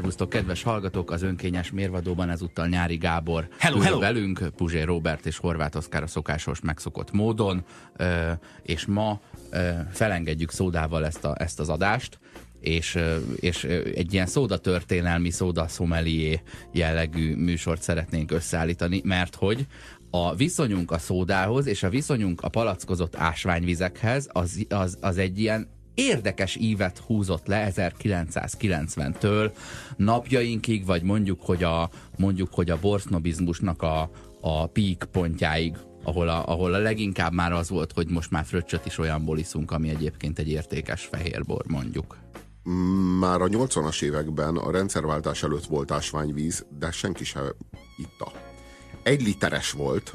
Szervusztok, kedves hallgatók, az önkényes mérvadóban ezúttal Nyári Gábor hello, hello. velünk, Puzsé Robert és Horváth Oszkár a szokásos megszokott módon, és ma felengedjük szódával ezt, a, ezt az adást, és, és egy ilyen szóda történelmi, szóda szomelié jellegű műsort szeretnénk összeállítani, mert hogy a viszonyunk a szódához és a viszonyunk a palackozott ásványvizekhez az, az, az egy ilyen érdekes ívet húzott le 1990-től napjainkig, vagy mondjuk, hogy a, mondjuk, hogy a borsznobizmusnak a, a peak pontjáig, ahol a, ahol a leginkább már az volt, hogy most már fröccsöt is olyanból iszunk, ami egyébként egy értékes fehérbor, mondjuk. Már a 80-as években a rendszerváltás előtt volt ásványvíz, de senki sem itta. Egy literes volt,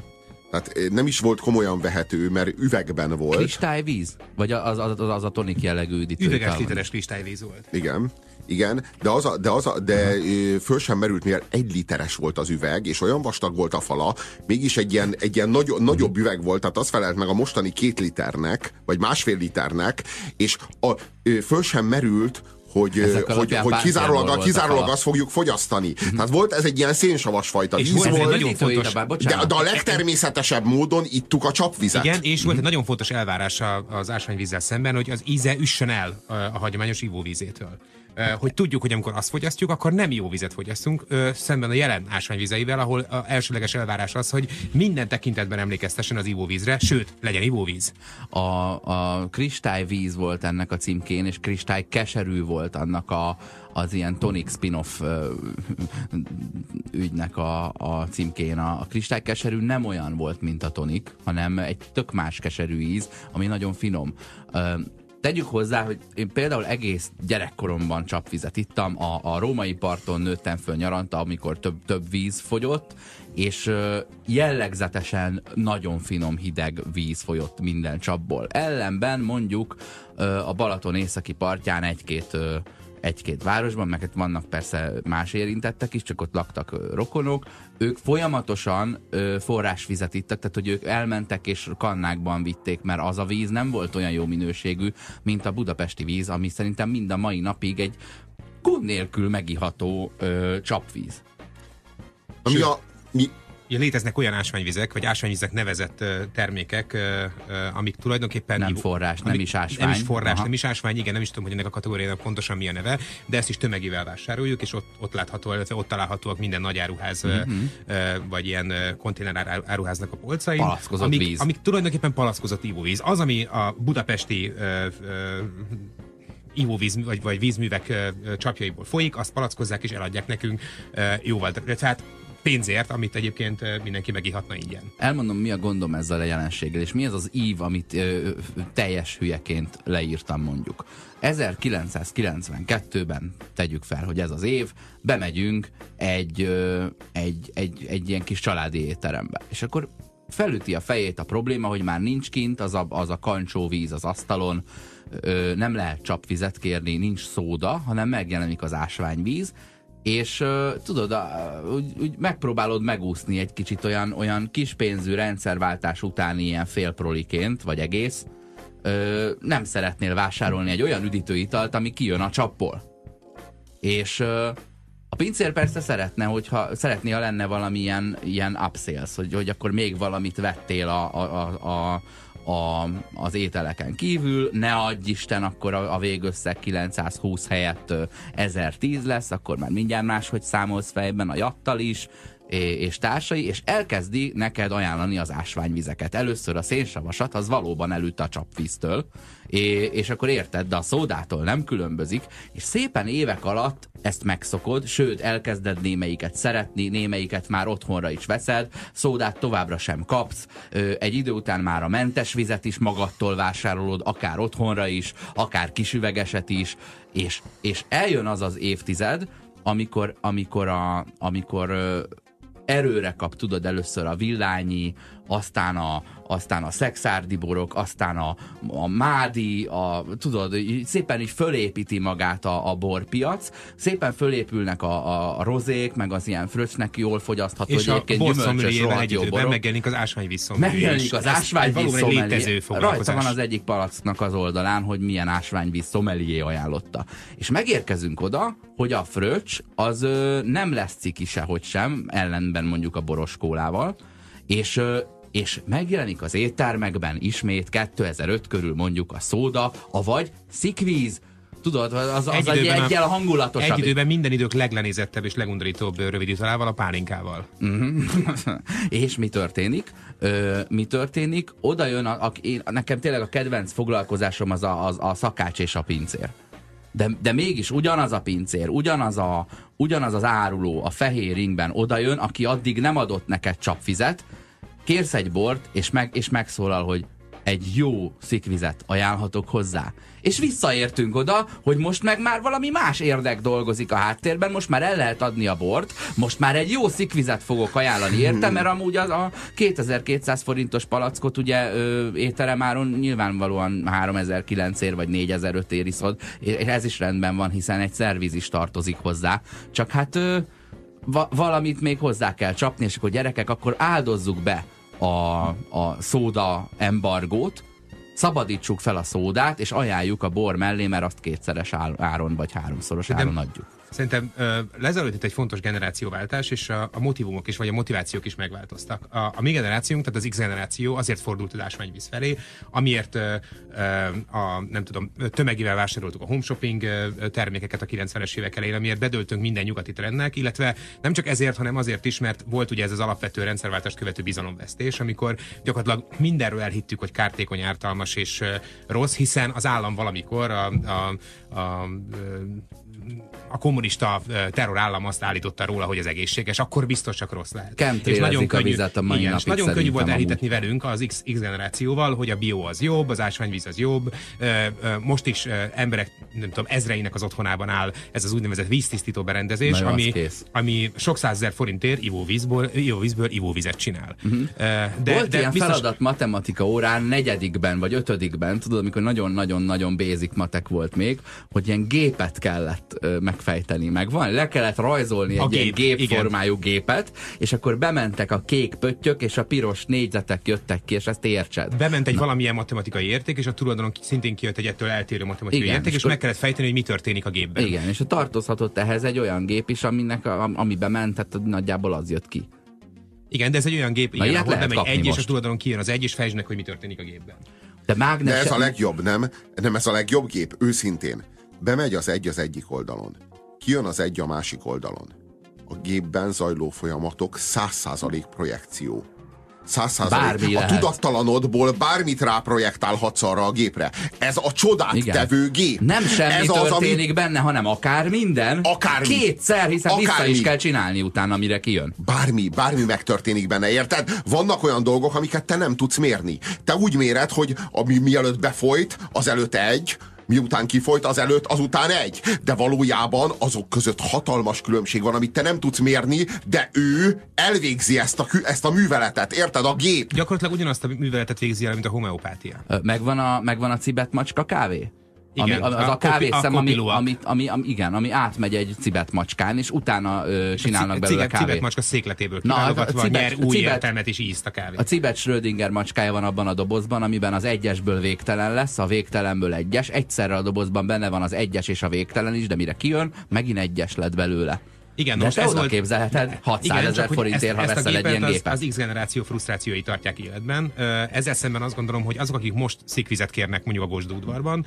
tehát nem is volt komolyan vehető, mert üvegben volt. Kristályvíz? Vagy az, az, az, az a tonik jellegű üdítő? Üveges literes kristályvíz volt. Igen. Igen, de, az a, de, az a, de uh-huh. föl sem merült, mivel egy literes volt az üveg, és olyan vastag volt a fala, mégis egy ilyen, egy ilyen nagy, nagyobb üveg volt, tehát az felelt meg a mostani két liternek, vagy másfél liternek, és a, föl sem merült, hogy, hogy, hogy kizárólag, kizárólag azt fogjuk fogyasztani. Uh-huh. Tehát volt ez egy ilyen szénsavas fajta és víz volt. Nagyon fontos, de, de a legtermészetesebb módon ittuk a csapvizet. Igen, és volt egy nagyon fontos elvárás az ásványvízzel szemben, hogy az íze üssön el a hagyományos ivóvízétől hogy tudjuk, hogy amikor azt fogyasztjuk, akkor nem jó vizet fogyasztunk, szemben a jelen ásványvizeivel, ahol a elsőleges elvárás az, hogy minden tekintetben emlékeztessen az ivóvízre, sőt, legyen ivóvíz. A, a kristályvíz volt ennek a címkén, és kristály keserű volt annak a, az ilyen tonic spin-off ügynek a, a címkén. A, a kristálykeserű nem olyan volt, mint a tonik, hanem egy tök más keserű íz, ami nagyon finom. Tegyük hozzá, hogy én például egész gyerekkoromban csapvizet ittam, a, a római parton nőttem föl nyaranta, amikor több, több víz fogyott, és jellegzetesen nagyon finom hideg víz folyott minden csapból. Ellenben mondjuk a Balaton északi partján egy-két egy-két városban, meg vannak persze más érintettek is, csak ott laktak rokonok, ők folyamatosan forrásvizet ittak, tehát hogy ők elmentek és kannákban vitték, mert az a víz nem volt olyan jó minőségű, mint a budapesti víz, ami szerintem mind a mai napig egy gond nélkül megiható ö, csapvíz. Ami a, mi, Ja, léteznek olyan ásványvizek, vagy ásványvizek nevezett termékek, amik tulajdonképpen... Nem forrás, nem is ásvány. Nem is forrás, Aha. nem is ásvány, igen, nem is tudom, hogy ennek a kategóriának pontosan mi a neve, de ezt is tömegével vásároljuk, és ott, ott látható, illetve ott találhatóak minden nagy áruház, uh-huh. uh, vagy ilyen konténer áruháznak a polcain. Palaszkozott amik, víz. Amik tulajdonképpen palaszkozott ivóvíz. Az, ami a budapesti ivóvíz vagy, vagy vízművek uh, csapjaiból folyik, azt palackozzák és eladják nekünk uh, jóval. Tehát pénzért, amit egyébként mindenki megihatna ingyen. Elmondom, mi a gondom ezzel a jelenséggel, és mi az az ív, amit ö, teljes hülyeként leírtam mondjuk. 1992-ben tegyük fel, hogy ez az év, bemegyünk egy, ö, egy, egy, egy ilyen kis családi étterembe. És akkor felüti a fejét a probléma, hogy már nincs kint az a, az a kancsóvíz az asztalon, ö, nem lehet csapvizet kérni, nincs szóda, hanem megjelenik az ásványvíz, és uh, tudod, uh, úgy, úgy megpróbálod megúszni egy kicsit olyan, olyan kispénzű rendszerváltás utáni ilyen félproliként, vagy egész, uh, nem szeretnél vásárolni egy olyan üdítőitalt, ami kijön a csapból. És uh, a pincér persze szeretne, hogyha szeretné, ha lenne valamilyen ilyen upsales, hogy, hogy akkor még valamit vettél a, a, a, a a, az ételeken kívül, ne adj Isten, akkor a, a végösszeg 920 helyett 1010 lesz, akkor már mindjárt máshogy számolsz fejben a jattal is, és társai, és elkezdi neked ajánlani az ásványvizeket. Először a szénsavasat, az valóban elütt a csapvíztől, és akkor érted, de a szódától nem különbözik, és szépen évek alatt ezt megszokod, sőt, elkezded némelyiket szeretni, némelyiket már otthonra is veszed, szódát továbbra sem kapsz, egy idő után már a mentes vizet is magadtól vásárolod, akár otthonra is, akár kisüvegeset is, és, és eljön az az évtized, amikor, amikor, a, amikor erőre kap, tudod, először a villányi, aztán a, aztán a szexárdi borok, aztán a, a mádi, a, tudod, szépen így fölépíti magát a, a borpiac, szépen fölépülnek a, a, a rozék, meg az ilyen fröccsnek jól fogyasztható, és egyébként gyümölcsös, rohadt jó borok. megjelenik az ásványvíz Megjelenik az ásványvíz létező Rajta van az egyik palacknak az oldalán, hogy milyen ásványvíz szomelié ajánlotta. És megérkezünk oda, hogy a fröccs az ö, nem lesz ciki sehogy sem, ellenben mondjuk a boroskólával, és és megjelenik az éttermekben ismét 2005 körül mondjuk a szóda, avagy szikvíz, tudod, az, az egy, egy egyel a hangulatosabb. Egy időben minden idők leglenézettebb és legundorítóbb rövidítalával, a pálinkával. Uh-huh. és mi történik? Ö, mi történik? Oda jön, a, a, én, nekem tényleg a kedvenc foglalkozásom az a, az a szakács és a pincér. De, de mégis ugyanaz a pincér, ugyanaz, a, ugyanaz az áruló a fehér ringben odajön, aki addig nem adott neked csapfizet, kérsz egy bort, és, meg, és megszólal, hogy egy jó szikvizet ajánlhatok hozzá. És visszaértünk oda, hogy most meg már valami más érdek dolgozik a háttérben, most már el lehet adni a bort, most már egy jó szikvizet fogok ajánlani érte, mert amúgy az a 2200 forintos palackot ugye ö, étteremáron nyilvánvalóan 3009 ér vagy 4005 ér iszod, és ez is rendben van, hiszen egy szerviz is tartozik hozzá. Csak hát ö, va- valamit még hozzá kell csapni, és akkor gyerekek, akkor áldozzuk be a, a szóda embargót, szabadítsuk fel a szódát, és ajánljuk a bor mellé, mert azt kétszeres áron vagy háromszoros áron adjuk. Szerintem lezajlott itt egy fontos generációváltás, és a, a motivumok is, vagy a motivációk is megváltoztak. A, a mi generációnk, tehát az X generáció azért fordult az ásványvíz felé, amiért uh, a, nem tudom, tömegével vásároltuk a home shopping termékeket a 90-es évek elején, amiért bedöltünk minden nyugati trendnek, illetve nem csak ezért, hanem azért is, mert volt ugye ez az alapvető rendszerváltást követő bizalomvesztés, amikor gyakorlatilag mindenről elhittük, hogy kártékony, ártalmas és rossz, hiszen az állam valamikor a, a, a, a a kommunista terrorállam azt állította róla, hogy az egészséges, akkor biztos csak rossz lehet. és nagyon könnyű, a vizet a mai igen, nagyon könnyű volt elhitetni velünk az X, X generációval, hogy a bio az jobb, az ásványvíz az jobb. Most is emberek, nem tudom, ezreinek az otthonában áll ez az úgynevezett víztisztító berendezés, ami, ami sok százezer forintért ivóvízből, ivóvízből ivóvizet csinál. Uh-huh. De, volt de ilyen biztos... feladat matematika órán negyedikben vagy ötödikben, tudod, amikor nagyon-nagyon-nagyon basic matek volt még, hogy ilyen gépet kellett megfejteni. Meg van, le kellett rajzolni egy gép, ilyen gépformájú gépet, és akkor bementek a kék pöttyök, és a piros négyzetek jöttek ki, és ezt értsed. Bement egy Na. valamilyen matematikai érték, és a tulajdonon szintén kijött egy ettől eltérő matematikai Igen, érték, és, és meg kellett fejteni, hogy mi történik a gépben. Igen, és a tartozhatott ehhez egy olyan gép is, aminek, amiben ment, tehát nagyjából az jött ki. Igen, de ez egy olyan gép, igen, ahol bemegy egy, most. és a tulajdonon kijön az egy, és fejtsd hogy mi történik a gépben. De, mágnes... de ez a legjobb, nem? Nem ez a legjobb gép, őszintén. Bemegy az egy az egyik oldalon. Kijön az egy a másik oldalon. A gépben zajló folyamatok 100% projekció. 100%. A tudattalanodból bármit ráprojektálhatsz arra a gépre. Ez a csodát Igen. tevő gép. Nem semmi Ez történik az, ami... benne, hanem akár minden. Akármi. Kétszer, hiszen akármi. vissza is kell csinálni utána, amire kijön. Bármi, bármi megtörténik benne, érted? Vannak olyan dolgok, amiket te nem tudsz mérni. Te úgy méred, hogy ami mielőtt befolyt, az előtt egy, miután kifolyt, az előtt, azután egy. De valójában azok között hatalmas különbség van, amit te nem tudsz mérni, de ő elvégzi ezt a, ezt a műveletet. Érted? A gép. Gyakorlatilag ugyanazt a műveletet végzi el, mint a homeopátia. Megvan a, megvan a cibet macska kávé? Igen, ami, az a, a kávészem, a ami, ami, ami, ami, igen, ami átmegy egy cibet macskán, és utána ö, csinálnak belőle cibet, kávét. Cibet macska székletéből kiválogatva, a cibet, nyer új cibet, értelmet és ízt a kávé. A cibet Schrödinger macskája van abban a dobozban, amiben az egyesből végtelen lesz, a végtelenből egyes. Egyszerre a dobozban benne van az egyes és a végtelen is, de mire kijön, megint egyes lett belőle. Igen, most ez volt... képzelheted 600 ezer forintért, ha veszel egy ilyen az, gépet. Az X generáció frusztrációi tartják életben. Ezzel szemben azt gondolom, hogy azok, akik most szikvizet kérnek mondjuk a Gosd udvarban,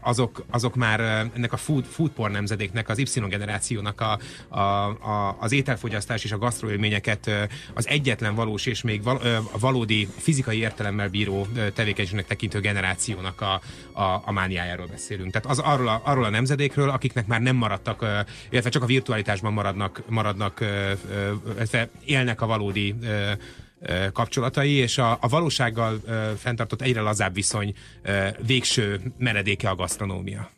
azok, azok már ennek a food, foodporn nemzedéknek, az Y generációnak a, a, a, az ételfogyasztás és a gasztroélményeket az egyetlen valós és még val, a valódi fizikai értelemmel bíró tevékenységnek tekintő generációnak a, a, a mániájáról beszélünk. Tehát az arról a, arról a nemzedékről, akiknek már nem maradtak, illetve csak a virtualitás kapcsolatban maradnak, maradnak élnek a valódi kapcsolatai, és a, a valósággal fenntartott egyre lazább viszony végső meredéke a gasztronómia.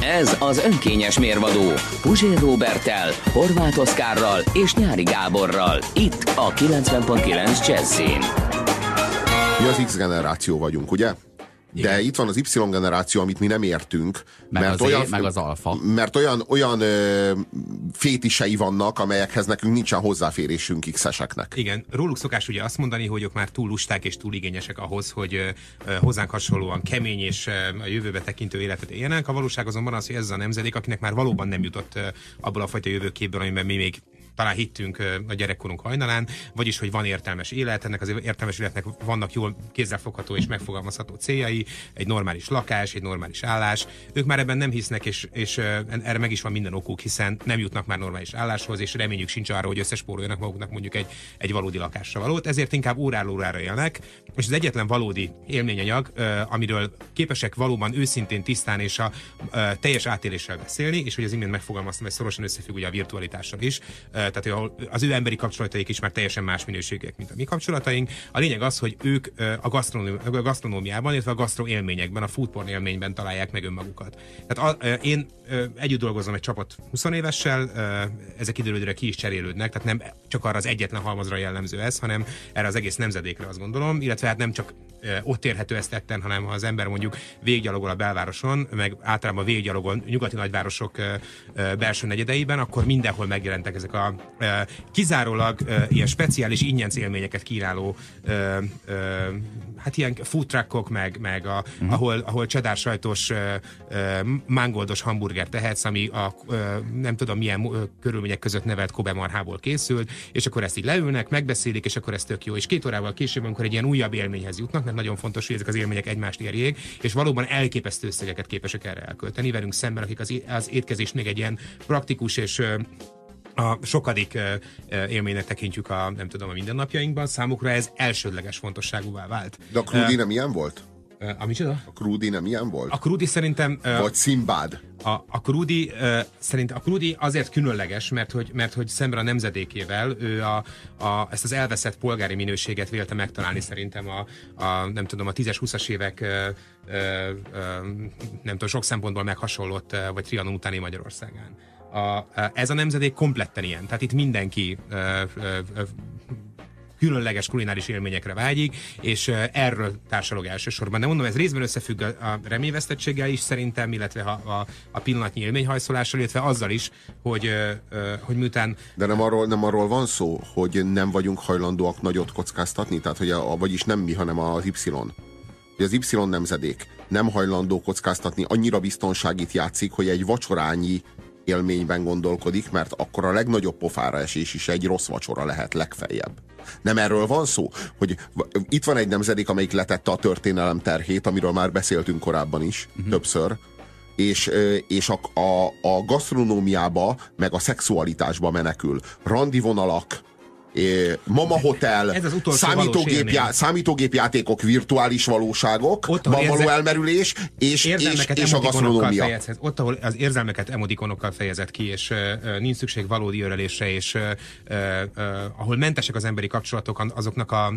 Ez az önkényes mérvadó Puzsér Robertel, Horváth Oszkárral és Nyári Gáborral. Itt a 90.9 Jazzin. Mi az X generáció vagyunk, ugye? De itt van az Y generáció, amit mi nem értünk. Meg mert az olyan, E, meg az alfa. Mert olyan, olyan ö, fétisei vannak, amelyekhez nekünk nincsen hozzáférésünk X-eseknek. Igen, róluk szokás ugye azt mondani, hogy ők már túl lusták és túl igényesek ahhoz, hogy ö, hozzánk hasonlóan kemény és ö, a jövőbe tekintő életet éljenek. A valóság azonban az, hogy ez a nemzedék, akinek már valóban nem jutott ö, abból a fajta jövőképből, amiben mi még talán hittünk a gyerekkorunk hajnalán, vagyis, hogy van értelmes élet, ennek az értelmes életnek vannak jól kézzelfogható és megfogalmazható céljai, egy normális lakás, egy normális állás. Ők már ebben nem hisznek, és, és erre meg is van minden okuk, hiszen nem jutnak már normális álláshoz, és reményük sincs arra, hogy összespóroljanak maguknak mondjuk egy, egy valódi lakásra valót, ezért inkább óráról órára élnek, és az egyetlen valódi élményanyag, amiről képesek valóban őszintén, tisztán és a teljes átéléssel beszélni, és hogy az imént megfogalmaztam, hogy szorosan összefügg ugye a virtualitással is, tehát ahol az ő emberi kapcsolataik is már teljesen más minőségűek, mint a mi kapcsolataink. A lényeg az, hogy ők a, gasztronómi- a gasztronómiában, illetve a gasztro élményekben, a foodporn élményben találják meg önmagukat. Tehát a, én együtt dolgozom egy csapat 20 évessel, ezek időről ki is cserélődnek, tehát nem csak arra az egyetlen halmazra jellemző ez, hanem erre az egész nemzedékre azt gondolom, illetve hát nem csak ott érhető ezt tetten, hanem ha az ember mondjuk végiggyalogol a belvároson, meg általában végiggyalogol nyugati nagyvárosok belső negyedeiben, akkor mindenhol megjelentek ezek a kizárólag ilyen speciális ingyenc élményeket kínáló hát ilyen food truckok, meg, meg a, uh-huh. ahol, ahol csedár sajtos mangoldos hamburger tehetsz, ami a nem tudom milyen körülmények között nevelt Kobe marhából készült, és akkor ezt így leülnek, megbeszélik, és akkor ez tök jó. És két órával később, amikor egy ilyen újabb élményhez jutnak, mert nagyon fontos, hogy ezek az élmények egymást érjék, és valóban elképesztő összegeket képesek erre elkölteni velünk szemben, akik az, az étkezést még egy ilyen praktikus és a sokadik élménynek tekintjük a, nem tudom, a mindennapjainkban, számukra ez elsődleges fontosságúvá vált. De a Krudi nem ilyen volt? A micsoda? A Krudi nem ilyen volt? A Krudi szerintem Vagy Szimbád? a, a Krudi uh, szerint a Krudi azért különleges, mert hogy, mert hogy szemben a nemzedékével ő a, a, ezt az elveszett polgári minőséget vélte megtalálni szerintem a, a nem tudom, a 10-es, 20-as évek nem tudom, sok szempontból meghasonlott, vagy Trianon utáni Magyarországán. A, ez a nemzedék kompletten ilyen, tehát itt mindenki különleges kulináris élményekre vágyik, és erről társalog elsősorban. De mondom, ez részben összefügg a, a reményvesztettséggel is szerintem, illetve a, a, a pillanatnyi élményhajszolással, illetve azzal is, hogy, hogy miután De nem arról, nem arról van szó, hogy nem vagyunk hajlandóak nagyot kockáztatni? Tehát, hogy a, vagyis nem mi, hanem az Y. Hogy az Y nemzedék nem hajlandó kockáztatni, annyira biztonságit játszik, hogy egy vacsorányi élményben gondolkodik, mert akkor a legnagyobb pofára esés is egy rossz vacsora lehet legfeljebb. Nem erről van szó, hogy itt van egy nemzedék, amelyik letette a történelem terhét, amiről már beszéltünk korábban is, uh-huh. többször, és, és a, a, a gasztronómiába, meg a szexualitásba menekül. Randi vonalak, mama hotel, Ez az utolsó valós számítógép, élmény. já, számítógépjátékok, virtuális valóságok, Ott, van való elmerülés, és, és, és a gasztronómia. fejezhet, ott, ahol az érzelmeket emotikonokkal fejezett ki, és uh, nincs szükség valódi örelésre, és uh, uh, ahol mentesek az emberi kapcsolatok, azoknak a, a,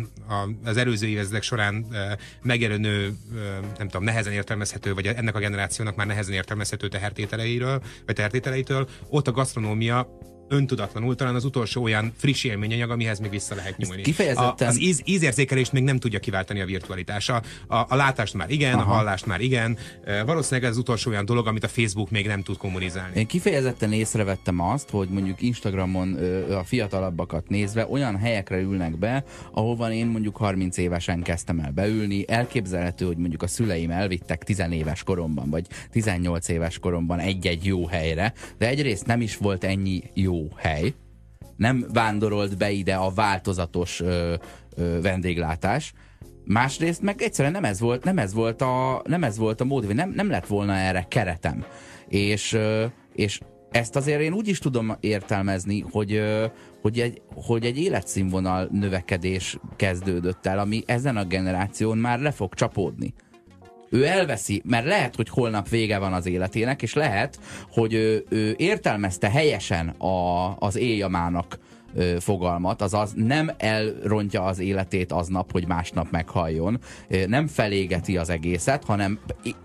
az előző évezredek során uh, megjelenő, uh, nem tudom, nehezen értelmezhető, vagy ennek a generációnak már nehezen értelmezhető tehertételeiről, vagy tehertételeitől, ott a gasztronómia öntudatlanul talán az utolsó olyan friss élményanyag, amihez még vissza lehet nyúlni. kifejezetten- A, az íz, ízérzékelést még nem tudja kiváltani a virtualitás. A, a, a látást már igen, Aha. a hallást már igen. E, Valószínűleg ez az utolsó olyan dolog, amit a Facebook még nem tud kommunizálni. Én kifejezetten észrevettem azt, hogy mondjuk Instagramon ö, a fiatalabbakat nézve olyan helyekre ülnek be, ahova én mondjuk 30 évesen kezdtem el beülni. Elképzelhető, hogy mondjuk a szüleim elvittek 10 éves koromban, vagy 18 éves koromban egy-egy jó helyre, de egyrészt nem is volt ennyi jó hely, nem vándorolt be ide a változatos ö, ö, vendéglátás. Másrészt meg egyszerűen nem ez volt, nem ez volt a, nem ez volt a mód, nem, nem lett volna erre keretem. És, ö, és ezt azért én úgy is tudom értelmezni, hogy, hogy, egy, hogy egy életszínvonal növekedés kezdődött el, ami ezen a generáción már le fog csapódni ő elveszi, mert lehet, hogy holnap vége van az életének, és lehet, hogy ő, ő értelmezte helyesen a, az éjjamának ö, fogalmat, azaz nem elrontja az életét aznap, hogy másnap meghalljon, nem felégeti az egészet, hanem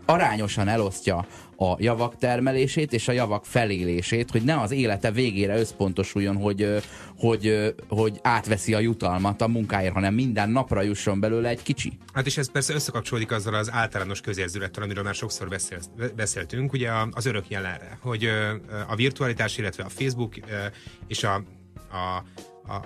arányosan elosztja a javak termelését és a javak felélését, hogy ne az élete végére összpontosuljon, hogy, hogy, hogy átveszi a jutalmat a munkáért, hanem minden napra jusson belőle egy kicsi. Hát és ez persze összekapcsolódik azzal az általános közérzülettel, amiről már sokszor beszél, beszéltünk, ugye az örök jelenre, hogy a virtualitás, illetve a Facebook és a, a, a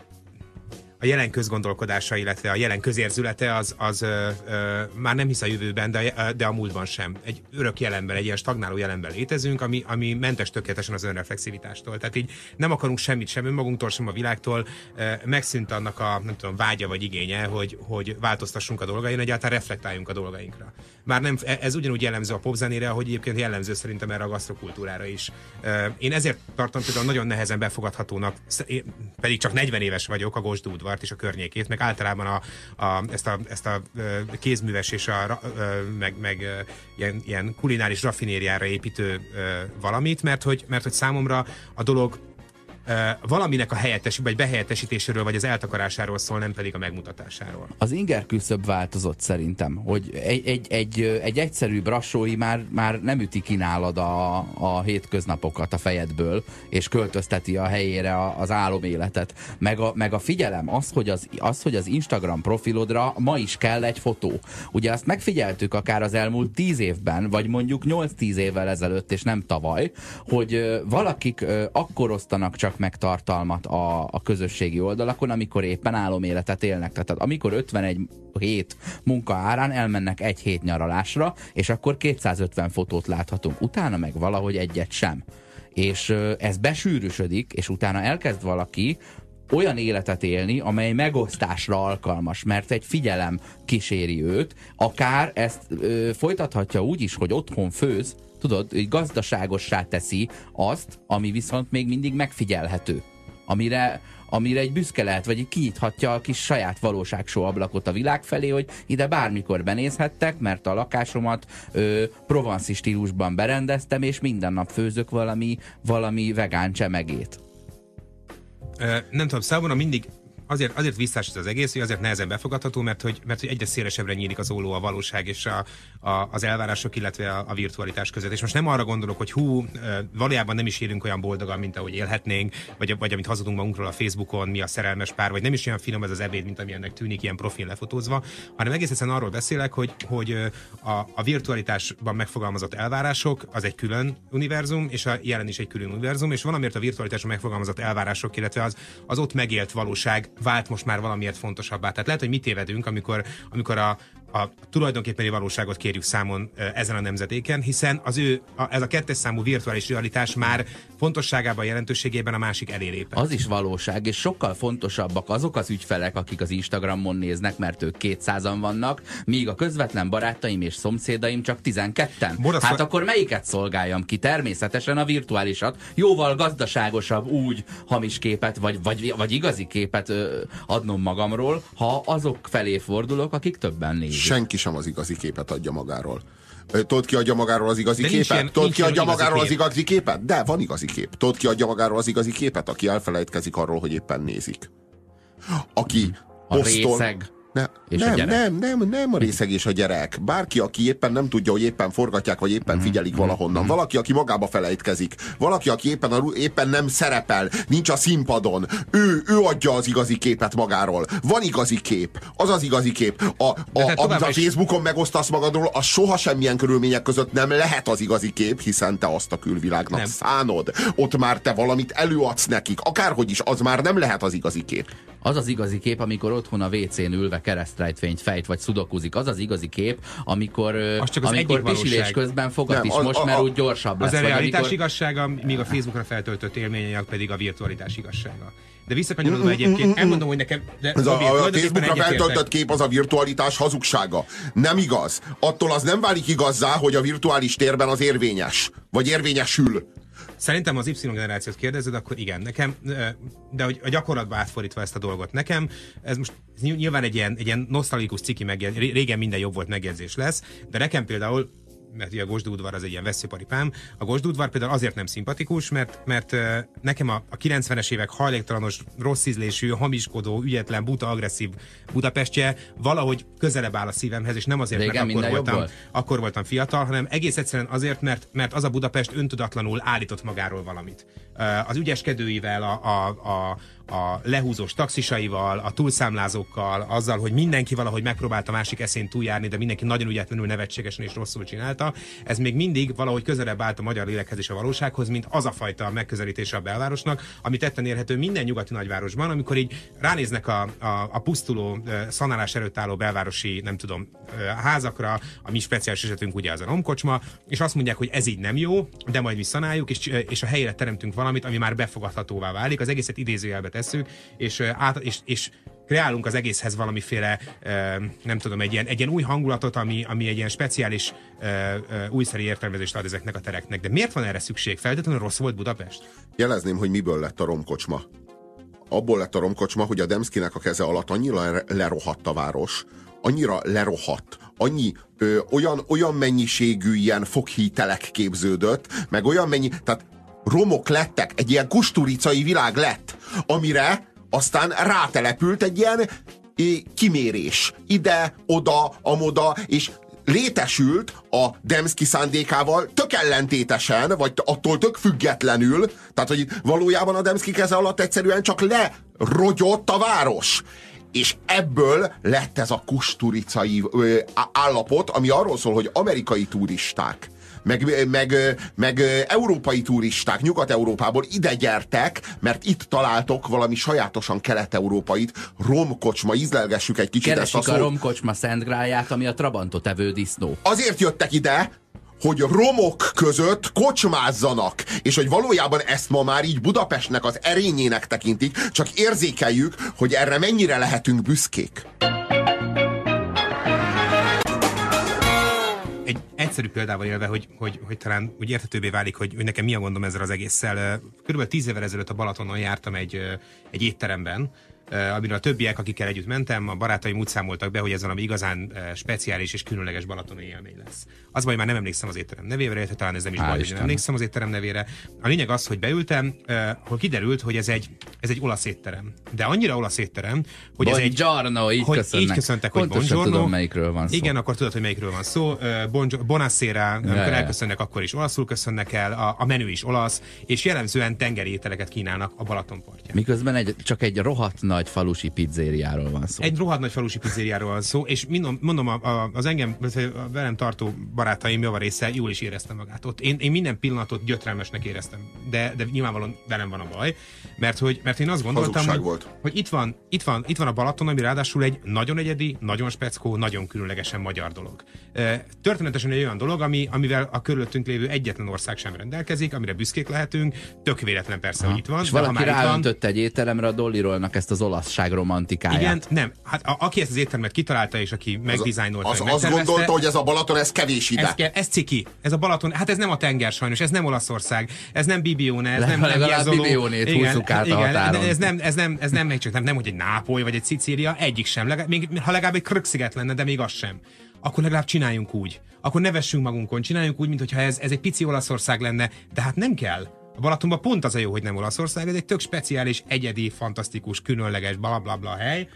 a jelen közgondolkodása, illetve a jelen közérzülete az, az ö, ö, már nem hisz a jövőben, de, de a múltban sem. Egy örök jelenben, egy ilyen stagnáló jelenben létezünk, ami, ami mentes tökéletesen az önreflexivitástól. Tehát így nem akarunk semmit sem önmagunktól, sem a világtól. Ö, megszűnt annak a, nem tudom, vágya vagy igénye, hogy, hogy változtassunk a dolgain, egyáltalán reflektáljunk a dolgainkra. Már nem, ez ugyanúgy jellemző a popzenére, ahogy egyébként jellemző szerintem erre a gasztrokultúrára is. Én ezért tartom például nagyon nehezen befogadhatónak, pedig csak 40 éves vagyok, a Gosdúdva udvart és a környékét, meg általában a, a, ezt, a, ezt a kézműves és a, meg, meg ilyen, ilyen kulináris raffinériára építő valamit, mert hogy, mert hogy számomra a dolog valaminek a helyettes, vagy behelyettesítéséről, vagy az eltakarásáról szól, nem pedig a megmutatásáról. Az inger küszöbb változott szerintem, hogy egy, egy, egy, egy egyszerű brassói már, már nem üti ki nálad a, a hétköznapokat a fejedből, és költözteti a helyére az áloméletet. Meg a, meg a figyelem, az hogy az, az, hogy az Instagram profilodra ma is kell egy fotó. Ugye azt megfigyeltük akár az elmúlt tíz évben, vagy mondjuk 8-10 évvel ezelőtt, és nem tavaly, hogy valakik akkor osztanak csak meg tartalmat a, a közösségi oldalakon, amikor éppen áloméletet élnek. Tehát amikor 51 hét munka árán elmennek egy hét nyaralásra, és akkor 250 fotót láthatunk. Utána meg valahogy egyet sem. És ez besűrűsödik, és utána elkezd valaki olyan életet élni, amely megosztásra alkalmas, mert egy figyelem kíséri őt, akár ezt ö, folytathatja úgy is, hogy otthon főz, tudod, hogy gazdaságossá teszi azt, ami viszont még mindig megfigyelhető. Amire, amire egy büszke lehet, vagy kinyithatja a kis saját valóságsó ablakot a világ felé, hogy ide bármikor benézhettek, mert a lakásomat ö, provanszi stílusban berendeztem, és minden nap főzök valami, valami vegán csemegét. Nem tudom, számomra mindig azért, azért visszás az egész, hogy azért nehezen befogadható, mert hogy, mert hogy egyre szélesebbre nyílik az óló a valóság és a, a, az elvárások, illetve a, a virtualitás között. És most nem arra gondolok, hogy hú, valójában nem is élünk olyan boldogan, mint ahogy élhetnénk, vagy, vagy amit hazudunk magunkról a Facebookon, mi a szerelmes pár, vagy nem is olyan finom ez az ebéd, mint amilyennek tűnik ilyen profil lefotózva, hanem egész egyszerűen arról beszélek, hogy, hogy a, a virtualitásban megfogalmazott elvárások az egy külön univerzum, és a jelen is egy külön univerzum, és valamiért a virtualitásban megfogalmazott elvárások, illetve az, az ott megélt valóság vált most már valamiért fontosabbá. Tehát lehet, hogy mit tévedünk, amikor, amikor a, a tulajdonképpeni valóságot kérjük számon ezen a nemzetéken, hiszen az ő, a, ez a kettes számú virtuális realitás már fontosságában, jelentőségében a másik elérépet. Az is valóság, és sokkal fontosabbak azok az ügyfelek, akik az Instagramon néznek, mert ők 200-an vannak, míg a közvetlen barátaim és szomszédaim csak 12-en. Borasz... Hát akkor melyiket szolgáljam ki? Természetesen a virtuálisat. Jóval gazdaságosabb úgy hamis képet, vagy, vagy, vagy igazi képet ö, adnom magamról, ha azok felé fordulok, akik többen nézik senki sem az igazi képet adja magáról. Tudod ki adja magáról az igazi De képet? Ilyen, Tudod ki adja magáról kép. az igazi képet? De van igazi kép. Tudod ki adja magáról az igazi képet? Aki elfelejtkezik arról, hogy éppen nézik. Aki a posztol... részeg. Ne, és nem, a nem, nem, nem a részeg és a gyerek. Bárki, aki éppen nem tudja, hogy éppen forgatják, vagy éppen mhm. figyelik valahonnan. Mhm. Valaki, aki magába felejtkezik. Valaki, aki éppen, a, éppen nem szerepel, nincs a színpadon. Ő, ő adja az igazi képet magáról. Van igazi kép. Az az igazi kép. A, a, amit a Facebookon megosztasz magadról, az soha semmilyen körülmények között nem lehet az igazi kép, hiszen te azt a külvilágnak nem. szánod. Ott már te valamit előadsz nekik. Akárhogy is, az már nem lehet az igazi kép. Az az igazi kép, amikor otthon a WC-n ülve keresztrejtvényt fejt, vagy szudokuzik. Az az igazi kép, amikor, az csak az amikor pisilés közben fogat nem, is az, most, mert a, úgy gyorsabb lesz. Az a realitás amikor... igazsága, míg a Facebookra feltöltött élmények pedig a virtualitás igazsága. De visszakanyarodva egyébként, elmondom, hogy nekem... De Ez a, a, a Facebookra feltöltött kép az a virtualitás hazugsága. Nem igaz. Attól az nem válik igazzá, hogy a virtuális térben az érvényes. Vagy érvényesül. Szerintem az Y generációt kérdezed, akkor igen, nekem, de hogy a gyakorlatban átfordítva ezt a dolgot. Nekem, ez most nyilván egy ilyen, egy ilyen nosztalikus ciki megjegyzés, régen minden jobb volt megjegyzés lesz, de nekem például mert ugye a Gosdúdvar az egy ilyen veszőparipám. A Gosdúdvar például azért nem szimpatikus, mert, mert nekem a, a 90-es évek hajléktalanos, rossz ízlésű, hamiskodó, ügyetlen, buta, agresszív Budapestje valahogy közelebb áll a szívemhez, és nem azért, Régen mert akkor voltam, volt? akkor voltam fiatal, hanem egész egyszerűen azért, mert, mert az a Budapest öntudatlanul állított magáról valamit. Ö, Az ügyeskedőivel, a, a, a, a lehúzós taxisaival, a túlszámlázókkal, azzal, hogy mindenki valahogy megpróbálta másik eszén túljárni, de mindenki nagyon ügyetlenül, nevetségesen és rosszul csinálta. Ez még mindig valahogy közelebb állt a magyar lélekhez és a valósághoz, mint az a fajta megközelítése a belvárosnak, ami tetten érhető minden nyugati nagyvárosban, amikor így ránéznek a, a, a pusztuló, ö, szanálás előtt álló belvárosi, nem tudom, ö, házakra, a mi speciális esetünk ugye az a romkocsma, és azt mondják, hogy ez így nem jó, de majd mi szanáljuk, és, és a helyére teremtünk valamit, ami már befogadhatóvá válik. Az egészet idézőjelbe tesszük, és, át, és, és kreálunk az egészhez valamiféle, nem tudom, egy ilyen, egy ilyen új hangulatot, ami, ami egy ilyen speciális újszeri értelmezést ad ezeknek a tereknek. De miért van erre szükség? Feltétlenül rossz volt Budapest? Jelezném, hogy miből lett a romkocsma. Abból lett a romkocsma, hogy a Demszkinek a keze alatt annyira le- lerohadt a város, annyira lerohadt, annyi ö, olyan, olyan mennyiségű ilyen foghítelek képződött, meg olyan mennyi, tehát romok lettek, egy ilyen kusturicai világ lett, amire aztán rátelepült egy ilyen kimérés. Ide, oda, amoda, és létesült a Demszki szándékával tök ellentétesen, vagy attól tök függetlenül, tehát hogy valójában a Demszki keze alatt egyszerűen csak lerogyott a város. És ebből lett ez a kusturicai állapot, ami arról szól, hogy amerikai turisták, meg, meg, meg európai turisták Nyugat-Európából ide gyertek, mert itt találtok valami sajátosan kelet-európait, romkocsma, ízlelgessük egy kicsit ezt a Keresik a szót. romkocsma szentgráját, ami a Trabantot evő disznó. Azért jöttek ide, hogy romok között kocsmázzanak, és hogy valójában ezt ma már így Budapestnek az erényének tekintik, csak érzékeljük, hogy erre mennyire lehetünk büszkék. Egyszerű példával élve, hogy, hogy, hogy talán úgy érthetőbbé válik, hogy, hogy nekem mi a gondom ezzel az egésszel. Körülbelül tíz évvel ezelőtt a Balatonon jártam egy, egy étteremben, amiről a többiek, akikkel együtt mentem, a barátaim úgy számoltak be, hogy ez valami igazán ö, speciális és különleges balatoni élmény lesz. Az baj, már nem emlékszem az étterem nevére, illetve talán ez nem is Hál' baj, hogy nem emlékszem az étterem nevére. A lényeg az, hogy beültem, ö, hogy kiderült, hogy ez egy, ez egy olasz étterem. De annyira olasz étterem, hogy ez egy Buongiorno, így hogy köszönnek. így köszöntek, hogy Pontosan buongiorno. tudom, melyikről van szó. Igen, akkor tudod, hogy melyikről van szó. Bon- Bonasera, amikor ja. elköszönnek, akkor is olaszul köszönnek el, a, a menü is olasz, és jellemzően tengeri ételeket kínálnak a Balaton partján. Miközben egy, csak egy rohadt nagy falusi pizzériáról van szó. Egy rohadt nagy falusi pizzériáról van szó, és mondom, mondom a, a, az engem a velem tartó barátaim java része jól is érezte magát ott. Én, én minden pillanatot gyötrelmesnek éreztem, de, de nyilvánvalóan velem van a baj, mert hogy mert én azt gondoltam, hogy, volt. hogy itt, van, itt, van, itt van a Balaton, ami ráadásul egy nagyon egyedi, nagyon speckó, nagyon különlegesen magyar dolog. Történetesen egy olyan dolog, ami, amivel a körülöttünk lévő egyetlen ország sem rendelkezik, amire büszkék lehetünk, tök véletlen persze, hogy itt van. és valaki ráöntötte egy étteremre a Dollirolnak ezt az olaszság romantikáját. igen, nem. Hát a, aki ezt az éttermet kitalálta, és aki megdizájnolta, Az, azt megtervezte, gondolta, hogy ez a Balaton, ez kevés ide. ez, ke- ez ciki. Ez a Balaton, hát ez nem a tenger sajnos, ez nem Olaszország, ez nem Bibione, ez nem, nem Legalább. Bibionét húzzuk át a igen, határon. de Ez nem, ez nem, ez nem, csak nem, nem, hogy egy Nápoly vagy egy Szicília, egyik sem. Legalább, még, ha legalább egy Kröksziget lenne, de még az sem. Akkor legalább csináljunk úgy. Akkor nevessünk magunkon, csináljunk úgy, mintha ez, ez egy pici Olaszország lenne, de hát nem kell. A Balatonban pont az a jó, hogy nem Olaszország, ez egy tök speciális, egyedi, fantasztikus, különleges, bla bla bla hely.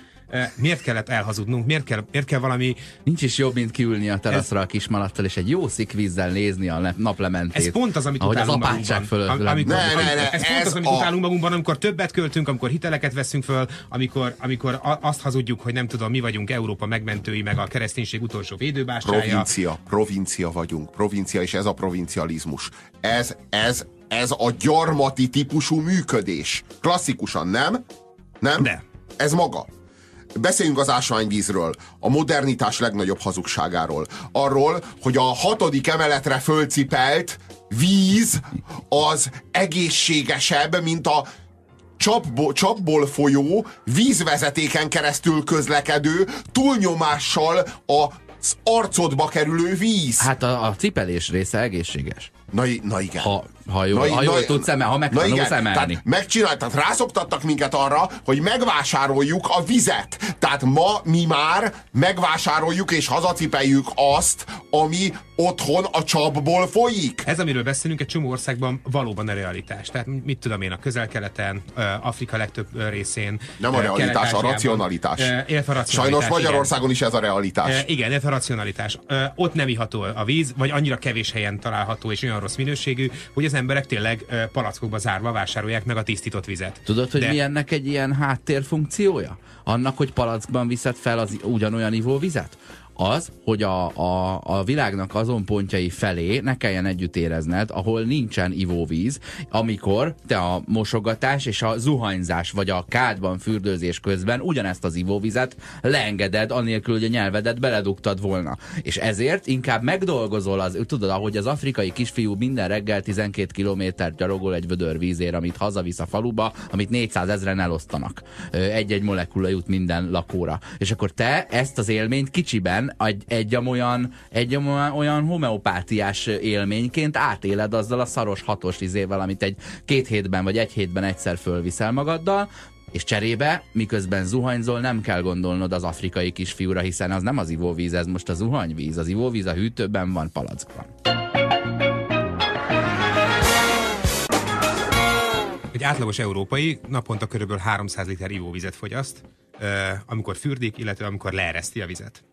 Miért kellett elhazudnunk? Miért kell, miért kell valami Nincs is jobb, mint kiülni a teraszra a kismalattal, és egy jó szikvízzel nézni a le- naplementét. Ez pont az, amit ahogy az utálunk apátság magunkban. fölött. Am- amikor, Ne, ne, ne, ez pont ez az, amit a- utálunk magunkban, amikor többet költünk, amikor hiteleket veszünk föl, amikor, amikor a- azt hazudjuk, hogy nem tudom, mi vagyunk Európa megmentői, meg a kereszténység utolsó védőbástyája. Provincia, provincia vagyunk, provincia, és ez a provincializmus. Ez, ez, ez a gyarmati típusú működés. Klasszikusan, nem? Nem? De. Ez maga. Beszéljünk az ásványvízről, a modernitás legnagyobb hazugságáról. Arról, hogy a hatodik emeletre fölcipelt víz az egészségesebb, mint a csapból, csapból folyó, vízvezetéken keresztül közlekedő, túlnyomással az arcodba kerülő víz. Hát a, a cipelés része egészséges. Na, na igen. Ha Ha jól, ha jól tudsz emel, ha meg na igen, emelni. Tehát megcsináltak, rászoktattak minket arra, hogy megvásároljuk a vizet. Tehát ma mi már megvásároljuk és hazacipeljük azt, ami otthon a csapból folyik. Ez, amiről beszélünk, egy csomó országban valóban a realitás. Tehát mit tudom én, a közel-keleten, Afrika legtöbb részén. Nem a realitás, a racionalitás. Illetve a racionalitás. Sajnos igen. Magyarországon is ez a realitás. Igen, ez a racionalitás. Ott nem iható a víz, vagy annyira kevés helyen található és olyan rossz minőségű, hogy az emberek tényleg palackokba zárva vásárolják meg a tisztított vizet. Tudod, hogy De- mi ennek egy ilyen háttérfunkciója? Annak, hogy palackban viszed fel az ugyanolyan ivóvizet? Az, hogy a, a, a világnak azon pontjai felé ne kelljen együtt érezned, ahol nincsen ivóvíz, amikor te a mosogatás és a zuhanyzás vagy a kádban fürdőzés közben ugyanezt az ivóvizet leengeded, anélkül, hogy a nyelvedet beledugtad volna. És ezért inkább megdolgozol az, tudod, ahogy az afrikai kisfiú minden reggel 12 kilométert gyalogol egy vödör vízért, amit hazavisz a faluba, amit 400 ezeren elosztanak. Egy-egy molekula jut minden lakóra. És akkor te ezt az élményt kicsiben egy, egy olyan, egy olyan, olyan homeopátiás élményként átéled azzal a szaros hatos izével, amit egy két hétben vagy egy hétben egyszer fölviszel magaddal, és cserébe, miközben zuhanyzol, nem kell gondolnod az afrikai kisfiúra, hiszen az nem az ivóvíz, ez most a zuhanyvíz. Az ivóvíz a hűtőben van palackban. Egy átlagos európai naponta körülbelül 300 liter ivóvizet fogyaszt, amikor fürdik, illetve amikor leereszti a vizet.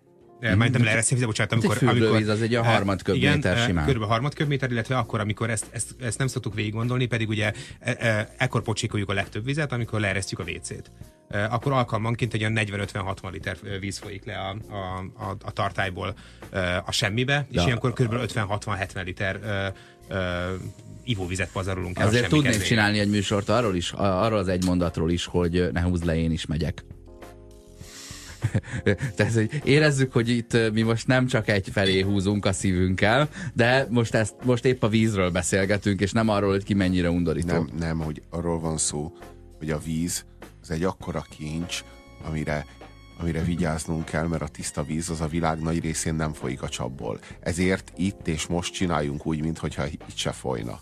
Majd nem leereszti a vizet, bocsánat, egy amikor... fürdővíz, amikor az egy e, harmad köbméter igen, simán. Körülbelül harmad köbméter, illetve akkor, amikor ezt, ezt, ezt nem szoktuk végig gondolni, pedig ugye e, e, ekkor pocsékoljuk a legtöbb vizet, amikor leeresztjük a WC-t. Akkor alkalmanként egy olyan 40-50-60 liter ö, víz folyik le a, a, a, a tartályból a semmibe, és De- ilyenkor kb. 50-60-70 liter e, e, ivóvizet pazarolunk el a Azért tudnék csinálni egy műsort arról is, a- arról az egy mondatról is, hogy ö, ne húzd le, én is megyek. Tehát, hogy érezzük, hogy itt mi most nem csak egy felé húzunk a szívünkkel, de most, ezt, most épp a vízről beszélgetünk, és nem arról, hogy ki mennyire undorító. Nem, nem, hogy arról van szó, hogy a víz az egy akkora kincs, amire amire vigyáznunk kell, mert a tiszta víz az a világ nagy részén nem folyik a csapból. Ezért itt és most csináljunk úgy, mintha itt se folyna.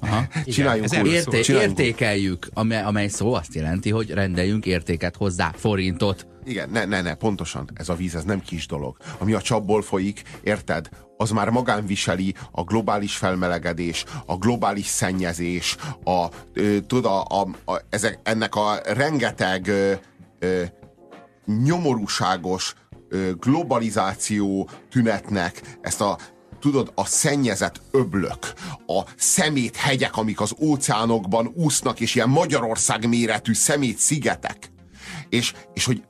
Aha. Csináljunk ez úgy. Érté- Csináljunk értékeljük, amely, amely szó azt jelenti, hogy rendeljünk értéket hozzá, forintot. Igen, ne, ne, ne, pontosan. Ez a víz, ez nem kis dolog. Ami a csapból folyik, érted? Az már magán viseli a globális felmelegedés, a globális szennyezés, a, ö, tudod, a, a, a, ezek, ennek a rengeteg ö, ö, nyomorúságos ö, globalizáció tünetnek ezt a tudod, a szennyezett öblök, a szemét hegyek, amik az óceánokban úsznak, és ilyen Magyarország méretű szemét szigetek. És, és hogy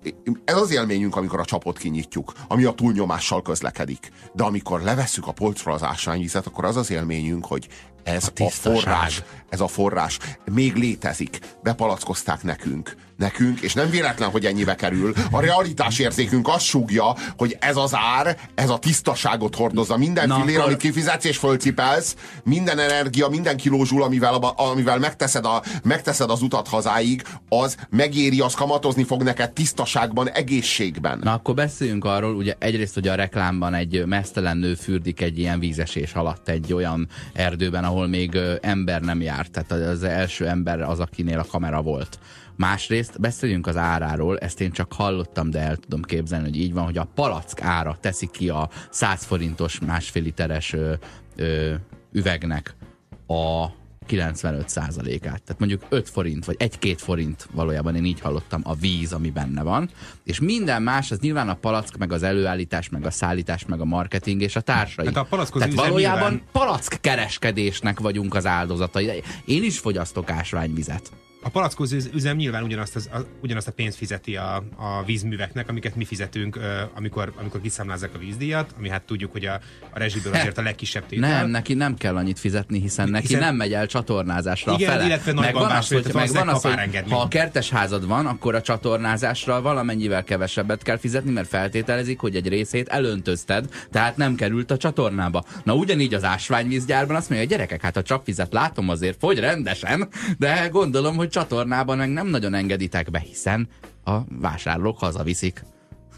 ez az élményünk, amikor a csapot kinyitjuk, ami a túlnyomással közlekedik. De amikor levesszük a polcról az ásványvizet, akkor az az élményünk, hogy ez a, a tisztaság. forrás, ez a forrás még létezik. Bepalackozták nekünk. Nekünk, és nem véletlen, hogy ennyibe kerül. A realitás érzékünk azt súgja, hogy ez az ár, ez a tisztaságot hordozza. Minden Na fillér, akkor- amit kifizetsz és fölcipelsz, minden energia, minden kilózsul, amivel, a, amivel megteszed, a, megteszed az utat hazáig, az megéri, az kamatozni fog neked tisztaságban, egészségben. Na akkor beszéljünk arról, ugye egyrészt, hogy a reklámban egy mesztelen nő fürdik egy ilyen vízesés alatt egy olyan erdőben, ahol még ö, ember nem járt, tehát az első ember az, akinél a kamera volt. Másrészt beszéljünk az áráról, ezt én csak hallottam, de el tudom képzelni, hogy így van, hogy a palack ára teszi ki a 100 forintos másfél literes ö, ö, üvegnek a 95%-át. Tehát mondjuk 5 forint, vagy 1-2 forint valójában én így hallottam a víz, ami benne van, és minden más, az nyilván a palack, meg az előállítás, meg a szállítás, meg a marketing és a társai. Hát a Tehát valójában nyilván- palack kereskedésnek vagyunk az áldozatai. Én is fogyasztok ásványvizet. A palackozó üzem nyilván ugyanazt, az, a, ugyanazt a pénzt fizeti a, a vízműveknek, amiket mi fizetünk, ö, amikor, amikor kiszámlázzák a vízdíjat, ami hát tudjuk, hogy a, a rezsiből azért a legkisebb tétel. Nem, neki nem kell annyit fizetni, hiszen neki Hiszen- nem megy el csatornázásra Igen, a fele. illetve meg van másfél, hogy, meg van az, hogy ha a kertes házad van, akkor a csatornázásra valamennyivel kevesebbet kell fizetni, mert feltételezik, hogy egy részét elöntözted, tehát nem került a csatornába. Na ugyanígy az ásványvízgyárban azt mondja, hogy gyerekek, hát a csapvizet látom azért, fogy rendesen, de gondolom, hogy csatornában meg nem nagyon engeditek be, hiszen a vásárlók hazaviszik.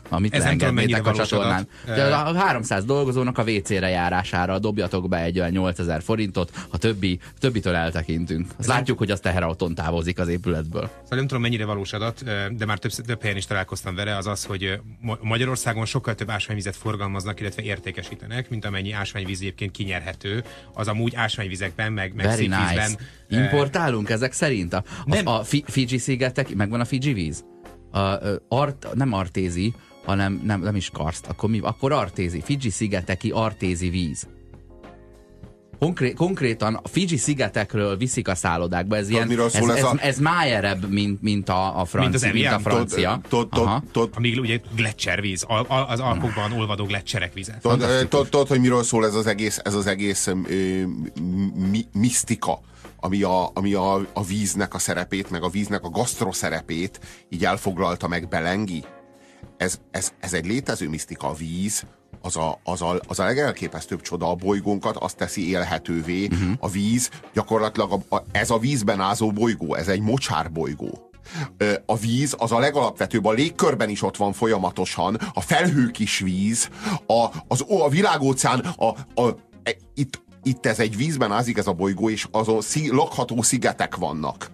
Amit Ez nem tudom, leengednétek a csatornán. De a 300 dolgozónak a WC-re járására dobjatok be egy olyan 8000 forintot, a többi, többitől eltekintünk. Azt látjuk, hogy az teherautón távozik az épületből. Szóval nem tudom, mennyire valós adat, de már több, több helyen is találkoztam vele, az az, hogy Ma- Magyarországon sokkal több ásványvizet forgalmaznak, illetve értékesítenek, mint amennyi ásványvíz egyébként kinyerhető. Az amúgy ásványvizekben, meg, meg Very nice. Importálunk ezek szerint? A, a, a Fi- Fiji szigetek, megvan a Fiji víz? A, ö, art, nem artézi, hanem nem, nem is karszt, akkor mi? Akkor artézi. Fiji szigeteki artézi víz. Konkré, konkrétan a Fiji szigetekről viszik a szállodákba, ez ilyen, ez, ez, ez a- ez májerebb, mint, mint a, a francia. Mint mint a francia. Tudod, tudod, Aha. tudod, Amíg ugye gletszervíz, az Alpokban olvadó gletszerek vize. Tudod, ö, tudod, tudod, hogy miről szól ez az egész, ez az egész ö, mi, misztika, ami, a, ami a, a víznek a szerepét, meg a víznek a gasztroszerepét így elfoglalta meg Belengi? Ez, ez, ez egy létező misztika, a víz, az a, az, a, az a legelképesztőbb csoda, a bolygónkat azt teszi élhetővé. Uh-huh. A víz gyakorlatilag a, a, ez a vízben ázó bolygó, ez egy mocsár bolygó. A víz az a legalapvetőbb, a légkörben is ott van folyamatosan, a felhők is víz, a, az, a világóceán, a, a, e, itt, itt ez egy vízben ázik ez a bolygó, és azon szí, lakható szigetek vannak.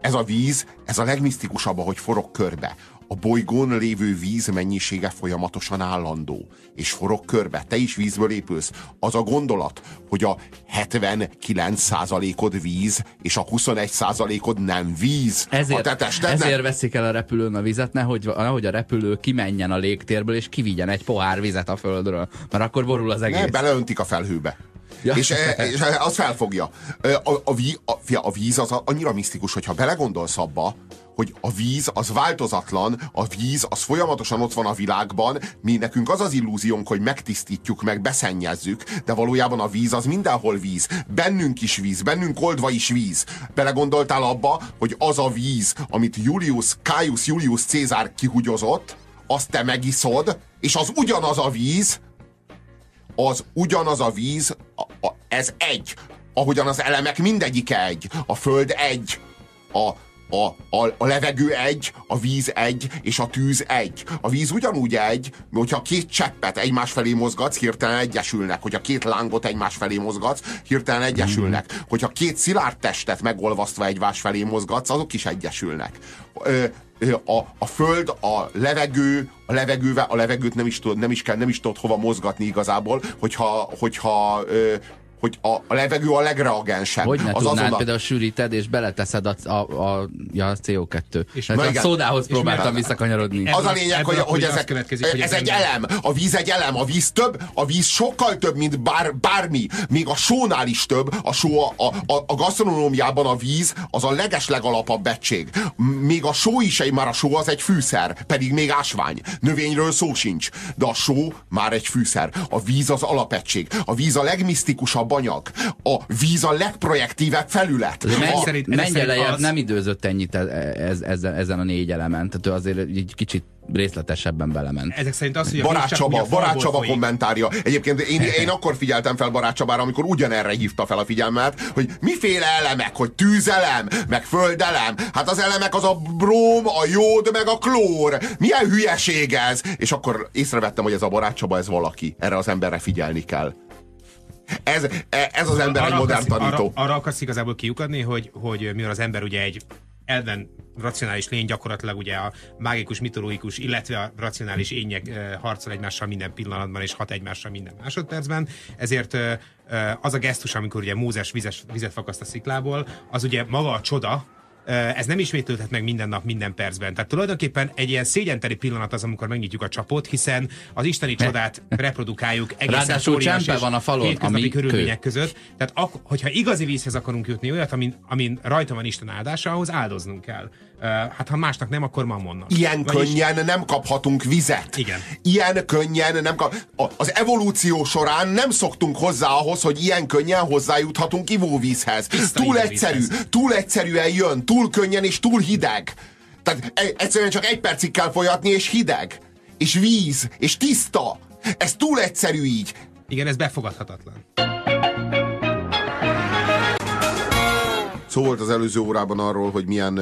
Ez a víz, ez a legmisztikusabb, ahogy forog körbe. A bolygón lévő víz mennyisége folyamatosan állandó, és forog körbe. Te is vízből épülsz. Az a gondolat, hogy a 79%-od víz, és a 21%-od nem víz. a Ezért, te tested nem- ezért veszik el a repülőn a vizet, nehogy, nehogy a repülő kimenjen a légtérből, és kivigyen egy pohár vizet a földről, mert akkor borul az egész. Ne, beleöntik a felhőbe. Ja. És, e, és az felfogja. A, a, a, fia, a víz az annyira misztikus, hogyha belegondolsz abba, hogy a víz az változatlan, a víz az folyamatosan ott van a világban, mi nekünk az az illúziónk, hogy megtisztítjuk, meg beszennyezzük, de valójában a víz az mindenhol víz. Bennünk is víz, bennünk oldva is víz. Belegondoltál abba, hogy az a víz, amit Julius, Caius Julius Cézár kihugyozott, azt te megiszod, és az ugyanaz a víz, az ugyanaz a víz, a, a, ez egy. Ahogyan az elemek mindegyike egy. A föld egy. A, a, a, a levegő egy, a víz egy, és a tűz egy. A víz ugyanúgy egy, hogyha két cseppet egymás felé mozgatsz, hirtelen egyesülnek. Hogyha két lángot egymás felé mozgatsz, hirtelen egyesülnek. Hogyha két szilárd testet megolvasztva egymás felé mozgatsz, azok is egyesülnek. Ö, ö, a, a föld, a levegő, a levegővel, a levegőt nem is tud, nem is kell, nem is tudod hova mozgatni igazából, hogyha, hogyha ö, hogy a, a levegő a legreagensebb. Hogy ne az tudnád, azonnal- például sűríted, és beleteszed a, a, a, ja, a CO2. És És na a igen. szódához próbáltam visszakanyarodni. Az a lényeg, ebből hogy, hogy ezek, következik, hogy ez egy elem. A víz egy elem, a víz több, a víz sokkal több, mint bár, bármi. Még a sónál is több. A só, a, a, a gasztronómiában a víz az a leges legalapabb egység. M- Még a só is egy, már a só az egy fűszer, pedig még ásvány. Növényről szó sincs. De a só már egy fűszer. A víz az alapegység. A víz a legmisztikusabb anyag. A víz a legprojektívebb felület. Menj, szerint- Mendelejev az- nem időzött ennyit e- ez, ezen, ezen a négy elemen, tehát ő azért egy kicsit részletesebben belement. Ezek szerint az, hogy a Barát Csaba, Barát Csaba kommentárja. Egyébként én, én akkor figyeltem fel Barát Csabára, amikor ugyanerre hívta fel a figyelmet, hogy miféle elemek, hogy tűzelem, meg földelem. Hát az elemek az a bróm, a jód, meg a klór. Milyen hülyeség ez? És akkor észrevettem, hogy ez a Barát Csaba, ez valaki. Erre az emberre figyelni kell. Ez, e- ez az ember egy Arra modern akarsz- tanító. Arra, arra akarsz igazából kiukadni, hogy, hogy mivel az ember ugye egy elven racionális lény, gyakorlatilag ugye a mágikus, mitológikus, illetve a racionális ények eh, harcol egymással minden pillanatban, és hat egymással minden másodpercben. Ezért eh, eh, az a gesztus, amikor ugye Mózes vizes, vizet fakaszt a sziklából, az ugye maga a csoda, ez nem ismétlődhet meg minden nap, minden percben. Tehát tulajdonképpen egy ilyen szégyenteli pillanat az, amikor megnyitjuk a csapot, hiszen az isteni csodát reprodukáljuk egészen Ráadásul csempe van a falon, hétköznapi ami körülmények kő. között. Tehát ak- hogyha igazi vízhez akarunk jutni, olyat, amin, amin rajta van Isten áldása, ahhoz áldoznunk kell. Hát ha másnak nem, akkor mammonnak. Ilyen Vagyis- könnyen nem kaphatunk vizet. Igen. Ilyen könnyen nem kap... Az evolúció során nem szoktunk hozzá ahhoz, hogy ilyen könnyen hozzájuthatunk ivóvízhez. Tiszta túl ivóvízhez. egyszerű, túl egyszerűen jön, túl könnyen és túl hideg. Tehát e- egyszerűen csak egy percig kell folyatni, és hideg. És víz, és tiszta. Ez túl egyszerű így. Igen, ez befogadhatatlan. Szó volt az előző órában arról, hogy milyen,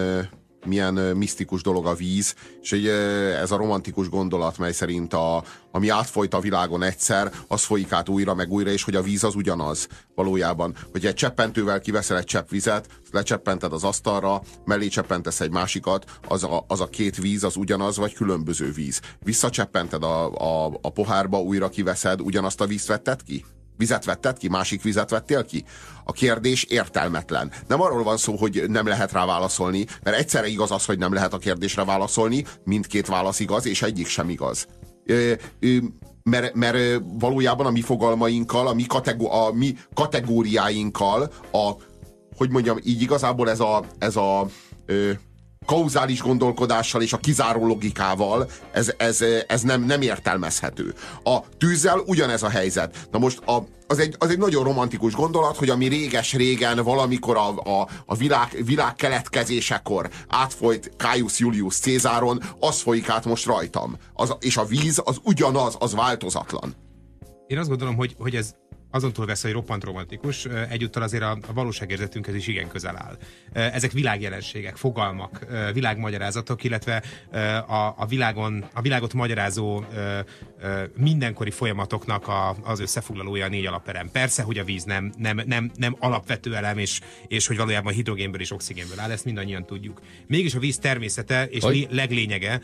milyen misztikus dolog a víz, és egy, ez a romantikus gondolat, mely szerint a, ami átfolyt a világon egyszer, az folyik át újra meg újra, és hogy a víz az ugyanaz valójában. Hogy egy cseppentővel kiveszel egy csepp vizet, lecseppented az asztalra, mellé cseppentesz egy másikat, az a, az a két víz az ugyanaz, vagy különböző víz. Visszacseppented a, a, a pohárba, újra kiveszed, ugyanazt a vízt vetted ki? Vizet vetted ki? Másik vizet vettél ki? A kérdés értelmetlen. Nem arról van szó, hogy nem lehet rá válaszolni, mert egyszerre igaz az, hogy nem lehet a kérdésre válaszolni, mindkét válasz igaz, és egyik sem igaz. Ö, ö, mert, mert valójában a mi fogalmainkkal, a mi, kategó, a mi kategóriáinkkal, a, hogy mondjam, így igazából ez a, ez a ö, kauzális gondolkodással és a kizáró logikával ez, ez, ez nem, nem értelmezhető. A tűzzel ugyanez a helyzet. Na most a, az, egy, az egy nagyon romantikus gondolat, hogy ami réges-régen valamikor a, a, a világ, világ keletkezésekor átfolyt Caius Julius Cézáron, az folyik át most rajtam. Az, és a víz az ugyanaz, az változatlan. Én azt gondolom, hogy, hogy ez azon túl vesz, hogy roppant romantikus, egyúttal azért a, a valóságérzetünkhez is igen közel áll. Ezek világjelenségek, fogalmak, világmagyarázatok, illetve a, a, világon, a világot magyarázó mindenkori folyamatoknak a, az összefoglalója a négy alaperem. Persze, hogy a víz nem, nem, nem, nem alapvető elem, és, és hogy valójában hidrogénből és oxigénből áll, ezt mindannyian tudjuk. Mégis a víz természete és Hogy? leglényege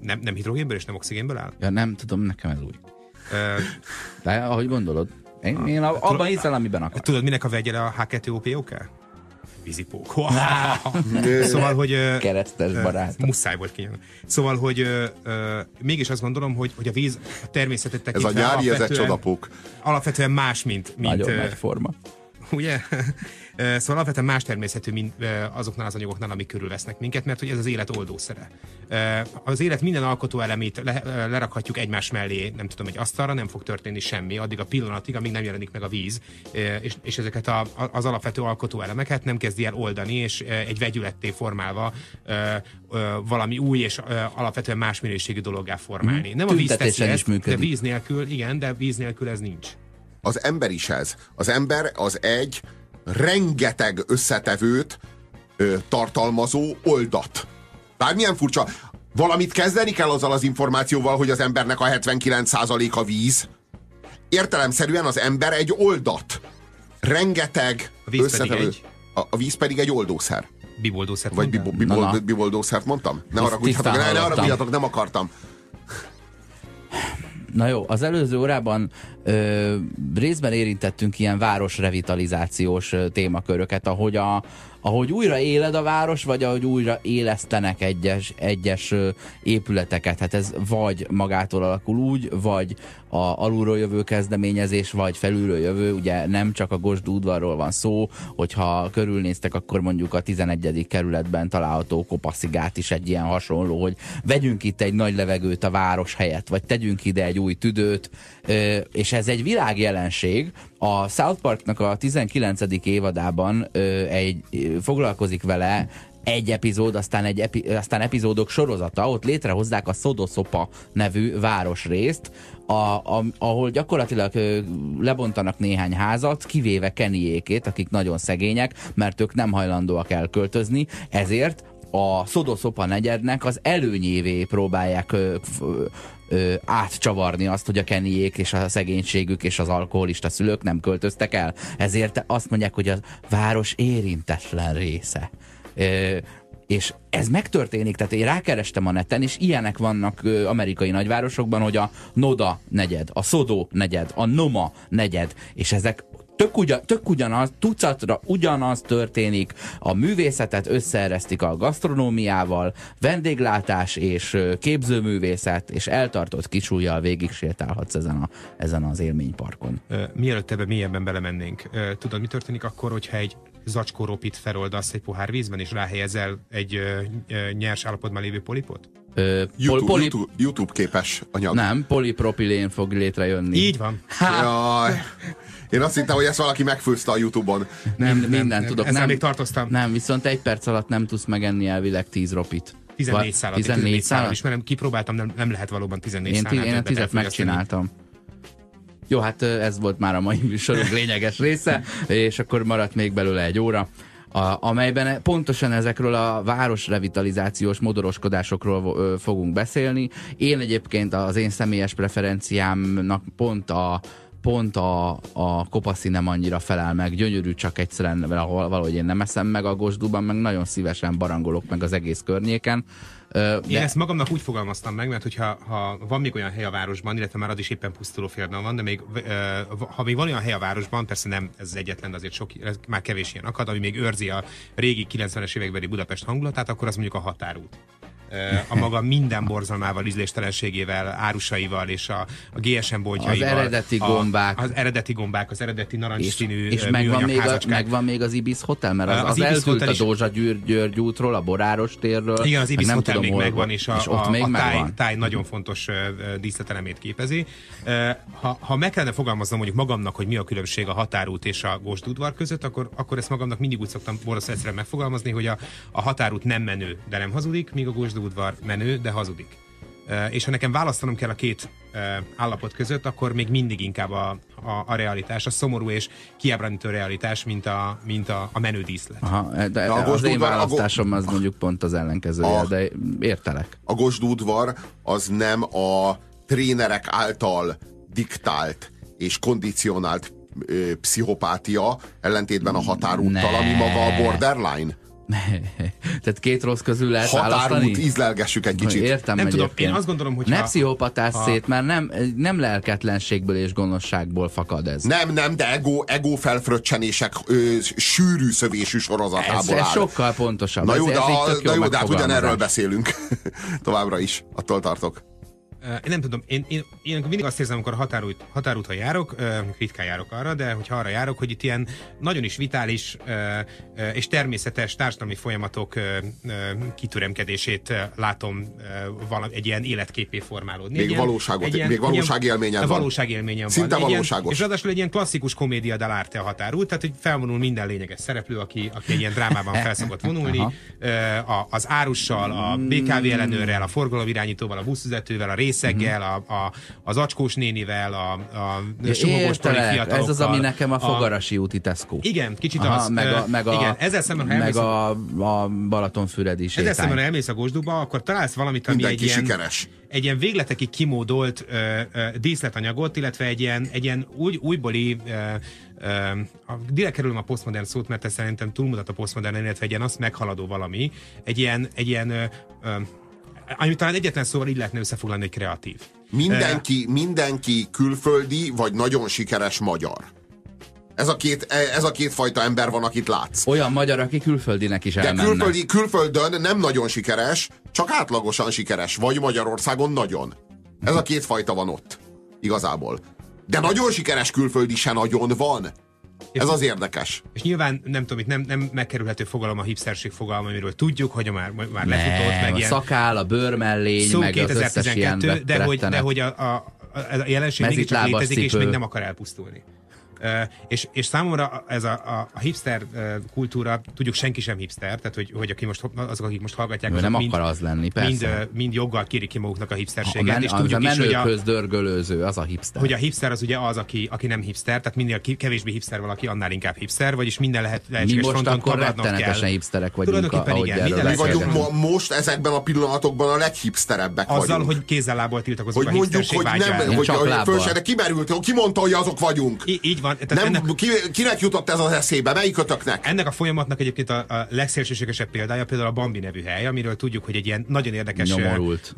nem, nem hidrogénből és nem oxigénből áll? Ja, nem tudom, nekem ez új. De ahogy gondolod. Én, én a- abban hiszel, amiben akar. Tudod, minek a vegyele a H2OPOK? Vízipók. szóval, hogy... Keresztes barát. Muszáj volt kinyomni. Szóval, hogy ö, mégis azt gondolom, hogy, hogy a víz a természetet Ez tekintve a nyári, ez egy csodapók. Alapvetően más, mint, mint Nagyon ö, nagy forma. Ugye? Szóval alapvetően más természetű, mint azoknál az anyagoknál, amik körülvesznek minket, mert hogy ez az élet oldószere. Az élet minden alkotó elemét le, lerakhatjuk egymás mellé, nem tudom, egy asztalra, nem fog történni semmi, addig a pillanatig, amíg nem jelenik meg a víz, és, és ezeket a, az alapvető alkotó elemeket nem kezdi el oldani, és egy vegyületté formálva valami új és alapvetően más minőségű dologgá formálni. Nem a víz teszi ezt, de működik. víz nélkül, igen, de víz nélkül ez nincs. Az ember is ez. Az ember az egy rengeteg összetevőt ö, tartalmazó oldat. Bármilyen furcsa. Valamit kezdeni kell azzal az információval, hogy az embernek a 79%-a víz. Értelemszerűen az ember egy oldat. Rengeteg A víz pedig összetevő. egy? A, a víz pedig egy oldószer. Biboldószert Vagy biboldószert mondtam? Ne haragudjatok, ne, ne haragudjatok, nem akartam. Na jó, az előző órában ö, részben érintettünk ilyen városrevitalizációs ö, témaköröket, ahogy, a, ahogy újra éled a város, vagy ahogy újra élesztenek egyes, egyes épületeket. Hát ez vagy magától alakul úgy, vagy a alulról jövő kezdeményezés, vagy felülről jövő. Ugye nem csak a Gosd udvarról van szó, hogyha körülnéztek, akkor mondjuk a 11. kerületben található Kopaszigát is egy ilyen hasonló, hogy vegyünk itt egy nagy levegőt a város helyett, vagy tegyünk ide egy új tüdőt, és ez egy világjelenség. A South Parknak a 19. évadában ö, egy, ö, foglalkozik vele egy epizód, aztán, egy epi, aztán epizódok sorozata, ott létrehozzák a Szodoszopa nevű városrészt, a, a, ahol gyakorlatilag ö, lebontanak néhány házat, kivéve Kennyékét, akik nagyon szegények, mert ők nem hajlandóak elköltözni, ezért a Szodoszopa negyednek az előnyévé próbálják ö, ö, ö, átcsavarni azt, hogy a Kennyék és a szegénységük és az alkoholista szülők nem költöztek el. Ezért azt mondják, hogy a város érintetlen része. És ez megtörténik, tehát én rákerestem a neten, és ilyenek vannak amerikai nagyvárosokban, hogy a Noda negyed, a Sodó negyed, a Noma negyed, és ezek tök, ugyan, tök ugyanaz, tucatra ugyanaz történik, a művészetet összeeresztik a gasztronómiával, vendéglátás és képzőművészet, és eltartott kicsúlyjal végig sétálhatsz ezen, a, ezen az élményparkon. Mielőtt ebbe mélyebben belemennénk, tudod, mi történik akkor, hogyha egy zacskó ropit feloldasz egy pohár vízben, és ráhelyezel egy ö, ö, nyers állapotban lévő polipot? Ö, YouTube, poli, YouTube, YouTube képes anyag. Nem, polipropilén fog létrejönni. Így van. Jaj. Én azt hittem, hogy ezt valaki megfőzte a Youtube-on. Nem, nem, minden nem, tudok. ezzel nem, még tartoztam. Nem, viszont egy perc alatt nem tudsz megenni elvileg 10 ropit. 14 Vagy- szállat. 14 14 szállat szállat? ismerem, kipróbáltam, nem, nem lehet valóban 14 Én, szállat. ti, én a többet tizet elfogyasztani. Jó, hát ez volt már a mai műsorunk lényeges része, és akkor maradt még belőle egy óra. a, amelyben pontosan ezekről a városrevitalizációs modoroskodásokról ö, fogunk beszélni. Én egyébként az én személyes preferenciámnak pont a pont a, a kopaszi nem annyira felel meg, gyönyörű, csak egyszerűen valahogy én nem eszem meg a Gosdúban, meg nagyon szívesen barangolok meg az egész környéken. De... Én ezt magamnak úgy fogalmaztam meg, mert hogyha ha van még olyan hely a városban, illetve már az is éppen pusztuló félben van, de még, ha még van olyan hely a városban, persze nem ez az egyetlen, azért sok, ez már kevés ilyen akad, ami még őrzi a régi 90-es évekbeli Budapest hangulatát, akkor az mondjuk a határút a maga minden borzalmával, ízléstelenségével, árusaival és a, a GSM boltjaival. Az eredeti gombák. A, az eredeti gombák, az eredeti narancsszínű És, és megvan, még a, megvan még az Ibis Hotel, mert az, az, az eltűnt a Dózsa Győr, György útról, a Boráros térről. Igen, az Ibis Hotel még megvan, és, a, és ott a, még a táj, táj nagyon fontos díszletelemét képezi. Ha, ha meg kellene fogalmaznom mondjuk magamnak, hogy mi a különbség a határút és a Gósdudvar között, akkor, akkor ezt magamnak mindig úgy szoktam borzasztó egyszerűen megfogalmazni, hogy a, a határút nem menő, de nem hazudik, míg a udvar menő, de hazudik. És ha nekem választanom kell a két állapot között, akkor még mindig inkább a, a, a realitás, a szomorú és kiábrándító realitás, mint a, mint a, a menő díszlet. Aha, de, de a az én választásom az mondjuk pont az ellenkezője, a, de értelek. A Gosdúdvar az nem a trénerek által diktált és kondicionált ö, pszichopátia, ellentétben a határúttal, ami maga a borderline. Tehát két rossz közül lehet Határút, választani? ízlelgessük egy kicsit. Értem nem tudom, én azt gondolom, hogy Ne pszichopatász ha... szét, mert nem, nem lelketlenségből és gonoszságból fakad ez. Nem, nem, de ego, ego felfröccsenések ö, sűrű szövésű sorozatából ez, ez áll. sokkal pontosabb. Na jó, de, a, na jó, de hát ugyanerről beszélünk. Továbbra is. Attól tartok. Én nem tudom, én, én, én mindig azt érzem, amikor határút, határúton járok, ritkán járok arra, de hogyha arra járok, hogy itt ilyen nagyon is vitális és természetes társadalmi folyamatok kitüremkedését látom valami, egy ilyen életképé formálódni. Még, egy valóságot, ilyen, még valóságélményen van. Valóságélményen Szinte van. valóságos. Ilyen, és ráadásul egy ilyen klasszikus komédia dell'arte a határút, tehát hogy felvonul minden lényeges szereplő, aki, aki egy ilyen drámában felszokott vonulni, a, az árussal, a BKV ellenőrrel, a forgalomirányítóval, a buszvezetővel, a rész részeggel, a, a, az acskós nénivel, a, a sumogós Ez az, ami nekem a Fogarasi úti Tesco. Igen, kicsit Aha, az. Meg a, meg a, igen, ezzel szemben, ha meg a, a Balatonfüredi sétány. Ezzel szemben, ha elmész a Gosdúba, akkor találsz valamit, ami Mindenki egy ilyen, sikeres. egy ilyen végletekig kimódolt ö, ö, díszletanyagot, illetve egy ilyen, egy ilyen új, újbóli ö, Uh, direkt kerülöm a posztmodern szót, mert ez szerintem túlmutat a posztmodern, illetve egy ilyen azt meghaladó valami. Egy ilyen, egy ilyen uh, ami talán egyetlen szóval így lehetne összefoglalni, hogy kreatív. Mindenki, mindenki külföldi, vagy nagyon sikeres magyar. Ez a, két, ez a két fajta ember van, akit látsz. Olyan magyar, aki külföldinek is elmenne. De külföldi, külföldön nem nagyon sikeres, csak átlagosan sikeres. Vagy Magyarországon nagyon. Ez a két fajta van ott. Igazából. De nagyon sikeres külföldi se nagyon van. És Ez az érdekes. És nyilván nem tudom, itt nem, nem megkerülhető fogalom a hipsterség fogalma, amiről tudjuk, hogy már, már lefutott, meg a ilyen... szakál, a bőrmellény, szó meg 2012, az de hogy, de hogy a, a, a jelenség mégiscsak létezik, és még nem akar elpusztulni. És, és számomra ez a, a, a hipster kultúra, tudjuk senki sem hipster, tehát hogy, hogy aki most, azok, akik most hallgatják, azok nem mind, akar az lenni, persze. Mind, mind joggal kérik ki maguknak a hipsterséget. A, men, és tudjuk a is, hogy a, dörgölőző, az a hipster. Hogy a hipster az ugye az, aki, aki nem hipster, tehát minél kevésbé hipster valaki, annál inkább hipster, vagyis minden lehet lehetséges Mi most akkor rettenetesen kell. hipsterek vagyunk, ahogy igen, Mi vagyunk mo- most ezekben a pillanatokban a leghipsterebbek Azzal, vagyunk. hogy kézzel tiltakozunk hogy mondjuk, hogy nem, hogy, hogy kimerült, ki mondta, hogy azok vagyunk. Így van. Nem, ki, kinek jutott ez az eszébe? Melyikötöknek? Ennek a folyamatnak egyébként a, a legszélsőségesebb példája például a Bambi nevű hely, amiről tudjuk, hogy egy ilyen nagyon érdekes... Nyomorult.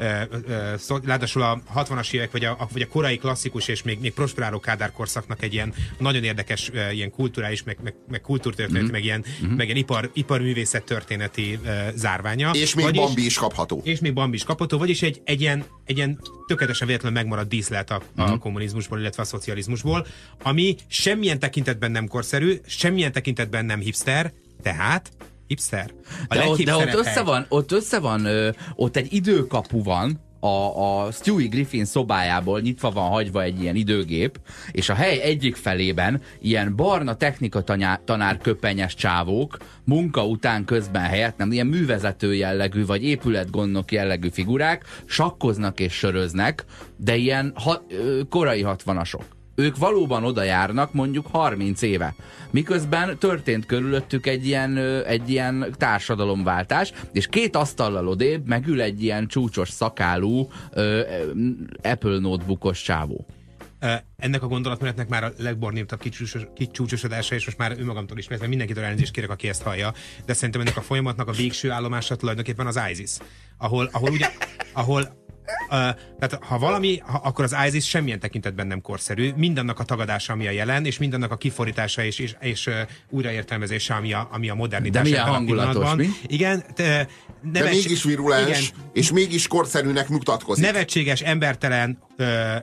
Ráadásul a 60-as évek, vagy a, vagy a korai klasszikus és még, még prosperáló Kádár korszaknak egy ilyen nagyon érdekes ilyen kulturális, meg, meg, meg kultúrtörténeti, mm-hmm. meg ilyen, mm-hmm. meg ilyen ipar, iparművészet történeti uh, zárványa. És még vagyis, Bambi is kapható. És még Bambi is kapható, vagyis egy, egy ilyen, egy ilyen tökéletesen véletlenül megmaradt díszlet a, mm-hmm. a mhm. kommunizmusból, illetve a szocializmusból, ami semmilyen tekintetben nem korszerű, semmilyen tekintetben nem hipster, tehát hipster. A de, ott, de ott össze van, ott össze van, ö, ott egy időkapu van, a, a Stewie Griffin szobájából nyitva van hagyva egy ilyen időgép, és a hely egyik felében ilyen barna technika tanár, tanár köpenyes csávók munka után közben helyett nem ilyen művezető jellegű vagy épületgondnok jellegű figurák sakkoznak és söröznek, de ilyen ha, korai hatvanasok. Ők valóban oda járnak mondjuk 30 éve. Miközben történt körülöttük egy ilyen, egy ilyen társadalomváltás, és két asztallal odébb megül egy ilyen csúcsos szakálú Apple notebookos csávó. Ennek a gondolatmenetnek már a legbornítabb kicsúcsos- kicsúcsosodása, és most már önmagamtól is, mert mindenkitől elnézést kérek, aki ezt hallja, de szerintem ennek a folyamatnak a végső állomása tulajdonképpen az ISIS, ahol, ahol ugye, ahol tehát ha valami, ha, akkor az ISIS semmilyen tekintetben nem korszerű. Mindannak a tagadása, ami a jelen, és mindannak a kiforítása és, és, és uh, újraértelmezése, ami a, ami a modernitás. De milyen hangulatos, mi? Igen, te, De neves, mégis virulens, Igen, és mégis korszerűnek mutatkozik. nevetséges, embertelen, ö,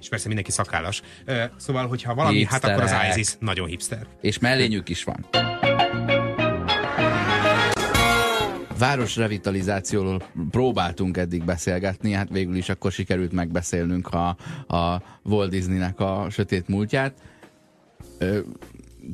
és persze mindenki szakállas. Ö, szóval, hogyha valami, hát akkor az Hipsterek. ISIS nagyon hipster. És mellényük is van. Városrevitalizációról próbáltunk eddig beszélgetni, hát végül is akkor sikerült megbeszélnünk a, a Walt Disneynek a sötét múltját.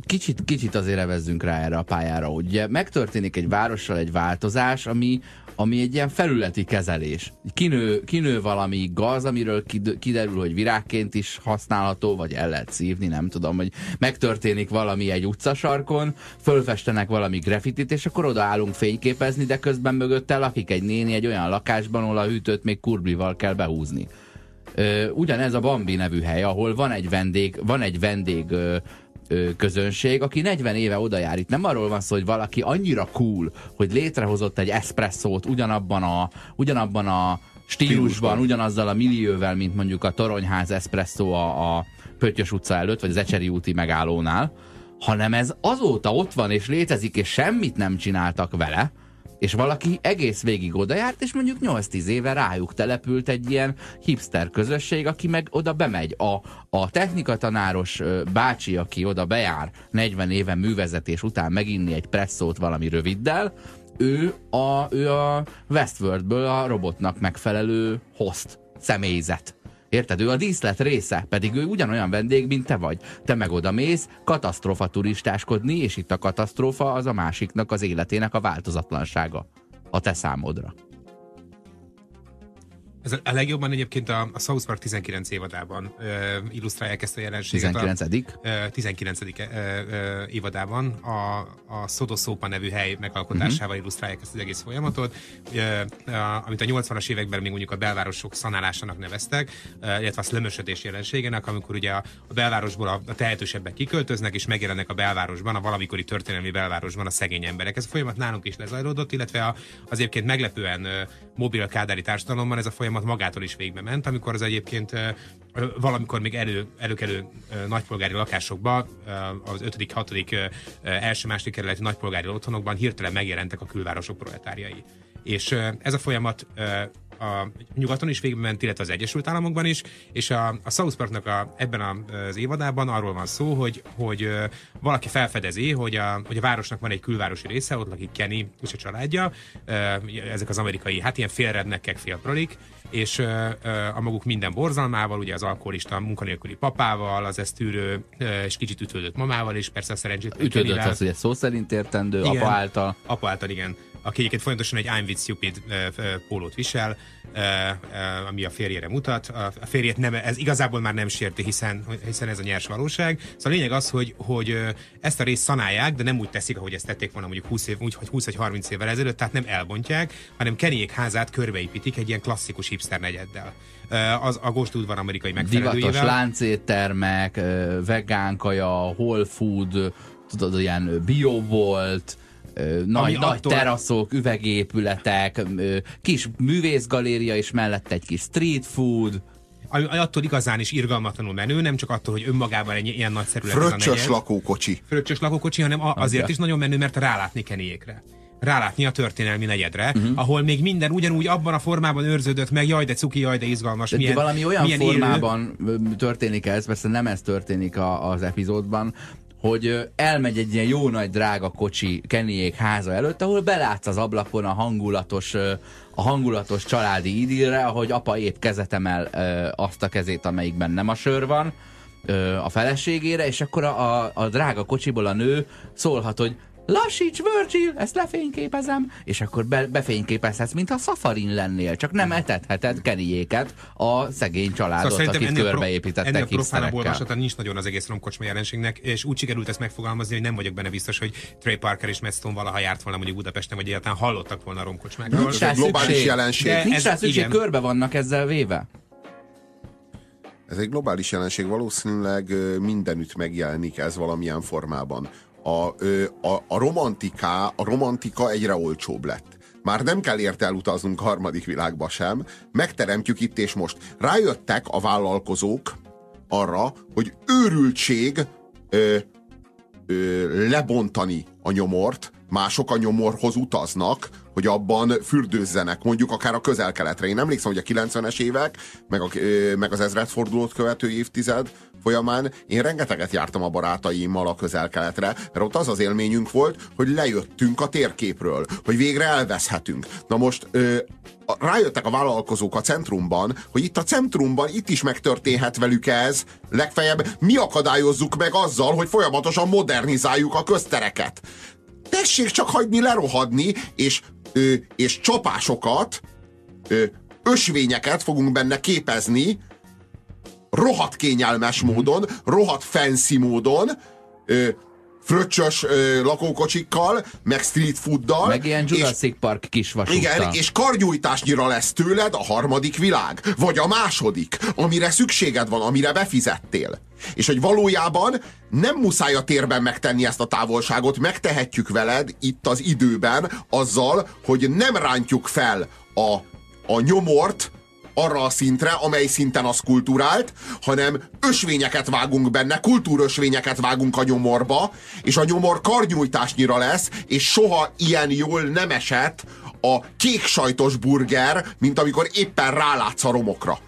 Kicsit, kicsit azért evezzünk rá erre a pályára. Ugye megtörténik egy várossal egy változás, ami, ami egy ilyen felületi kezelés. Kinő, kinő valami gaz, amiről kid- kiderül, hogy virágként is használható, vagy el lehet szívni, nem tudom, hogy megtörténik valami egy utcasarkon, fölfestenek valami grafitit, és akkor odaállunk fényképezni, de közben mögötte lakik egy néni egy olyan lakásban, ahol a hűtőt még kurblival kell behúzni. Ugyanez a Bambi nevű hely, ahol van egy vendég, van egy vendég közönség, aki 40 éve oda jár. Itt nem arról van szó, hogy valaki annyira cool, hogy létrehozott egy eszpresszót ugyanabban a, ugyanabban a stílusban, Stílusban. ugyanazzal a millióvel, mint mondjuk a Toronyház eszpresszó a, a Pöttyös utca előtt, vagy az Ecseri úti megállónál, hanem ez azóta ott van és létezik, és semmit nem csináltak vele, és valaki egész végig oda járt, és mondjuk 8-10 éve rájuk települt egy ilyen hipster közösség, aki meg oda bemegy. A, a technikatanáros bácsi, aki oda bejár 40 éve művezetés után meginni egy presszót valami röviddel, ő a, ő a Westworldből a robotnak megfelelő host, személyzet. Érted? Ő a díszlet része, pedig ő ugyanolyan vendég, mint te vagy. Te meg oda mész, katasztrófa turistáskodni, és itt a katasztrófa az a másiknak az életének a változatlansága. A te számodra. Ez a- legjobban egyébként a, a South Park 19 évadában ö, illusztrálják ezt a jelenséget. 19. A, ö, 19. ö, ö, évadában a, a Sodosópa nevű hely megalkotásával Mhm. illusztrálják ezt az egész folyamatot, ö, a, amit a 80-as években még mondjuk a belvárosok szanálásának neveztek, ö, illetve a szlömösödés jelenségének, amikor ugye a, a belvárosból a, a tehetősebbek kiköltöznek, és megjelennek a belvárosban, a valamikori történelmi belvárosban a szegény emberek. Ez a folyamat nálunk is lezajlódott, illetve a, az egyébként meglepően ö, mobil kádári társadalomban ez a folyamat magától is végbe ment, amikor az egyébként valamikor még elő, előkelő nagypolgári lakásokban, az 5., 6., ö, első, második kerületi nagypolgári otthonokban hirtelen megjelentek a külvárosok proletárjai. És ez a folyamat a nyugaton is végbe ment, illetve az Egyesült Államokban is, és a, a South Parknak a, ebben az évadában arról van szó, hogy, hogy valaki felfedezi, hogy a, hogy a városnak van egy külvárosi része, ott lakik Kenny és a családja, ezek az amerikai, hát ilyen félrednekkek, félprolik, és a maguk minden borzalmával, ugye az alkoholista munkanélküli papával, az ezt tűrő ö, és kicsit ütődött mamával, és persze a szerencsét Ütődött az, hogy ez szó szerint értendő, Igen. apa által. Apa által, igen. Aki egyébként folyamatosan egy I'm with stupid pólót visel, ami a férjére mutat. A férjét nem, ez igazából már nem sérti, hiszen, hiszen ez a nyers valóság. Szóval a lényeg az, hogy, hogy ezt a részt szanálják, de nem úgy teszik, ahogy ezt tették volna mondjuk 20 év, úgy, hogy 20 vagy 30 évvel ezelőtt, tehát nem elbontják, hanem Kennyék házát körbeépítik egy ilyen klasszikus hipster negyeddel. Az a Ghost udvar amerikai Divatos megfelelőjével. ö, vegán kaja, whole food, tudod, ilyen bio volt, ö, nagy, nagy attól- teraszok, üvegépületek, ö, kis művészgaléria, és mellette egy kis street food. ami attól igazán is irgalmatlanul menő, nem csak attól, hogy önmagában egy ilyen nagy szerület ez a Fröccsös lakókocsi. fröccsös lakókocsi, hanem azért Adja. is nagyon menő, mert rálátni Kenyékre. Rálátni a történelmi negyedre, uh-huh. ahol még minden ugyanúgy abban a formában őrződött meg, jaj de cuki, jaj de izgalmas, De milyen, valami olyan milyen formában ö, történik ez, persze nem ez történik a, az epizódban, hogy elmegy egy ilyen jó nagy drága kocsi Kennyék háza előtt, ahol belátsz az ablakon a hangulatos, a hangulatos családi idillre, ahogy apa épp kezet emel azt a kezét, amelyikben nem a sör van, a feleségére, és akkor a, a, a drága kocsiból a nő szólhat, hogy lassíts Virgil, ezt lefényképezem, és akkor be, befényképezhetsz, mint a szafarin lennél, csak nem etetheted Kennyéket a szegény családot, Szóval akit körbeépítettek ennél profánabb olvasata nincs nagyon az egész romkocsma jelenségnek, és úgy sikerült ezt megfogalmazni, hogy nem vagyok benne biztos, hogy Trey Parker és Matt Stone valaha járt volna mondjuk Budapesten, vagy egyáltalán hallottak volna a romkocsmákról. Nincs rá egy globális szükség. jelenség. De Nincs ez- rá szükség, igen. körbe vannak ezzel véve. Ez egy globális jelenség, valószínűleg mindenütt megjelenik ez valamilyen formában. A, a, a, romantiká, a romantika egyre olcsóbb lett. Már nem kell érte elutaznunk a harmadik világba sem, megteremtjük itt és most. Rájöttek a vállalkozók arra, hogy őrültség ö, ö, lebontani a nyomort, mások a nyomorhoz utaznak, hogy abban fürdőzzenek, mondjuk akár a közel-keletre. Én emlékszem, hogy a 90-es évek, meg, a, meg az ezredfordulót követő évtized folyamán én rengeteget jártam a barátaimmal a közel-keletre, mert ott az az élményünk volt, hogy lejöttünk a térképről, hogy végre elveszhetünk. Na most ö, rájöttek a vállalkozók a centrumban, hogy itt a centrumban itt is megtörténhet velük ez, legfeljebb mi akadályozzuk meg azzal, hogy folyamatosan modernizáljuk a köztereket. Tessék csak hagyni lerohadni, és, ö, és csapásokat, ö, ösvényeket fogunk benne képezni, rohadt kényelmes módon, rohadt fancy módon, ö, fröccsös ö, lakókocsikkal, meg street fooddal. Meg ilyen és- Jurassic Park kisvasúttal. igen, és karnyújtásnyira lesz tőled a harmadik világ, vagy a második, amire szükséged van, amire befizettél. És hogy valójában nem muszáj a térben megtenni ezt a távolságot, megtehetjük veled itt az időben azzal, hogy nem rántjuk fel a, a nyomort, arra a szintre, amely szinten az kulturált, hanem ösvényeket vágunk benne, kultúrösvényeket vágunk a nyomorba, és a nyomor karnyújtásnyira lesz, és soha ilyen jól nem esett a kék sajtos burger, mint amikor éppen rálátsz a romokra.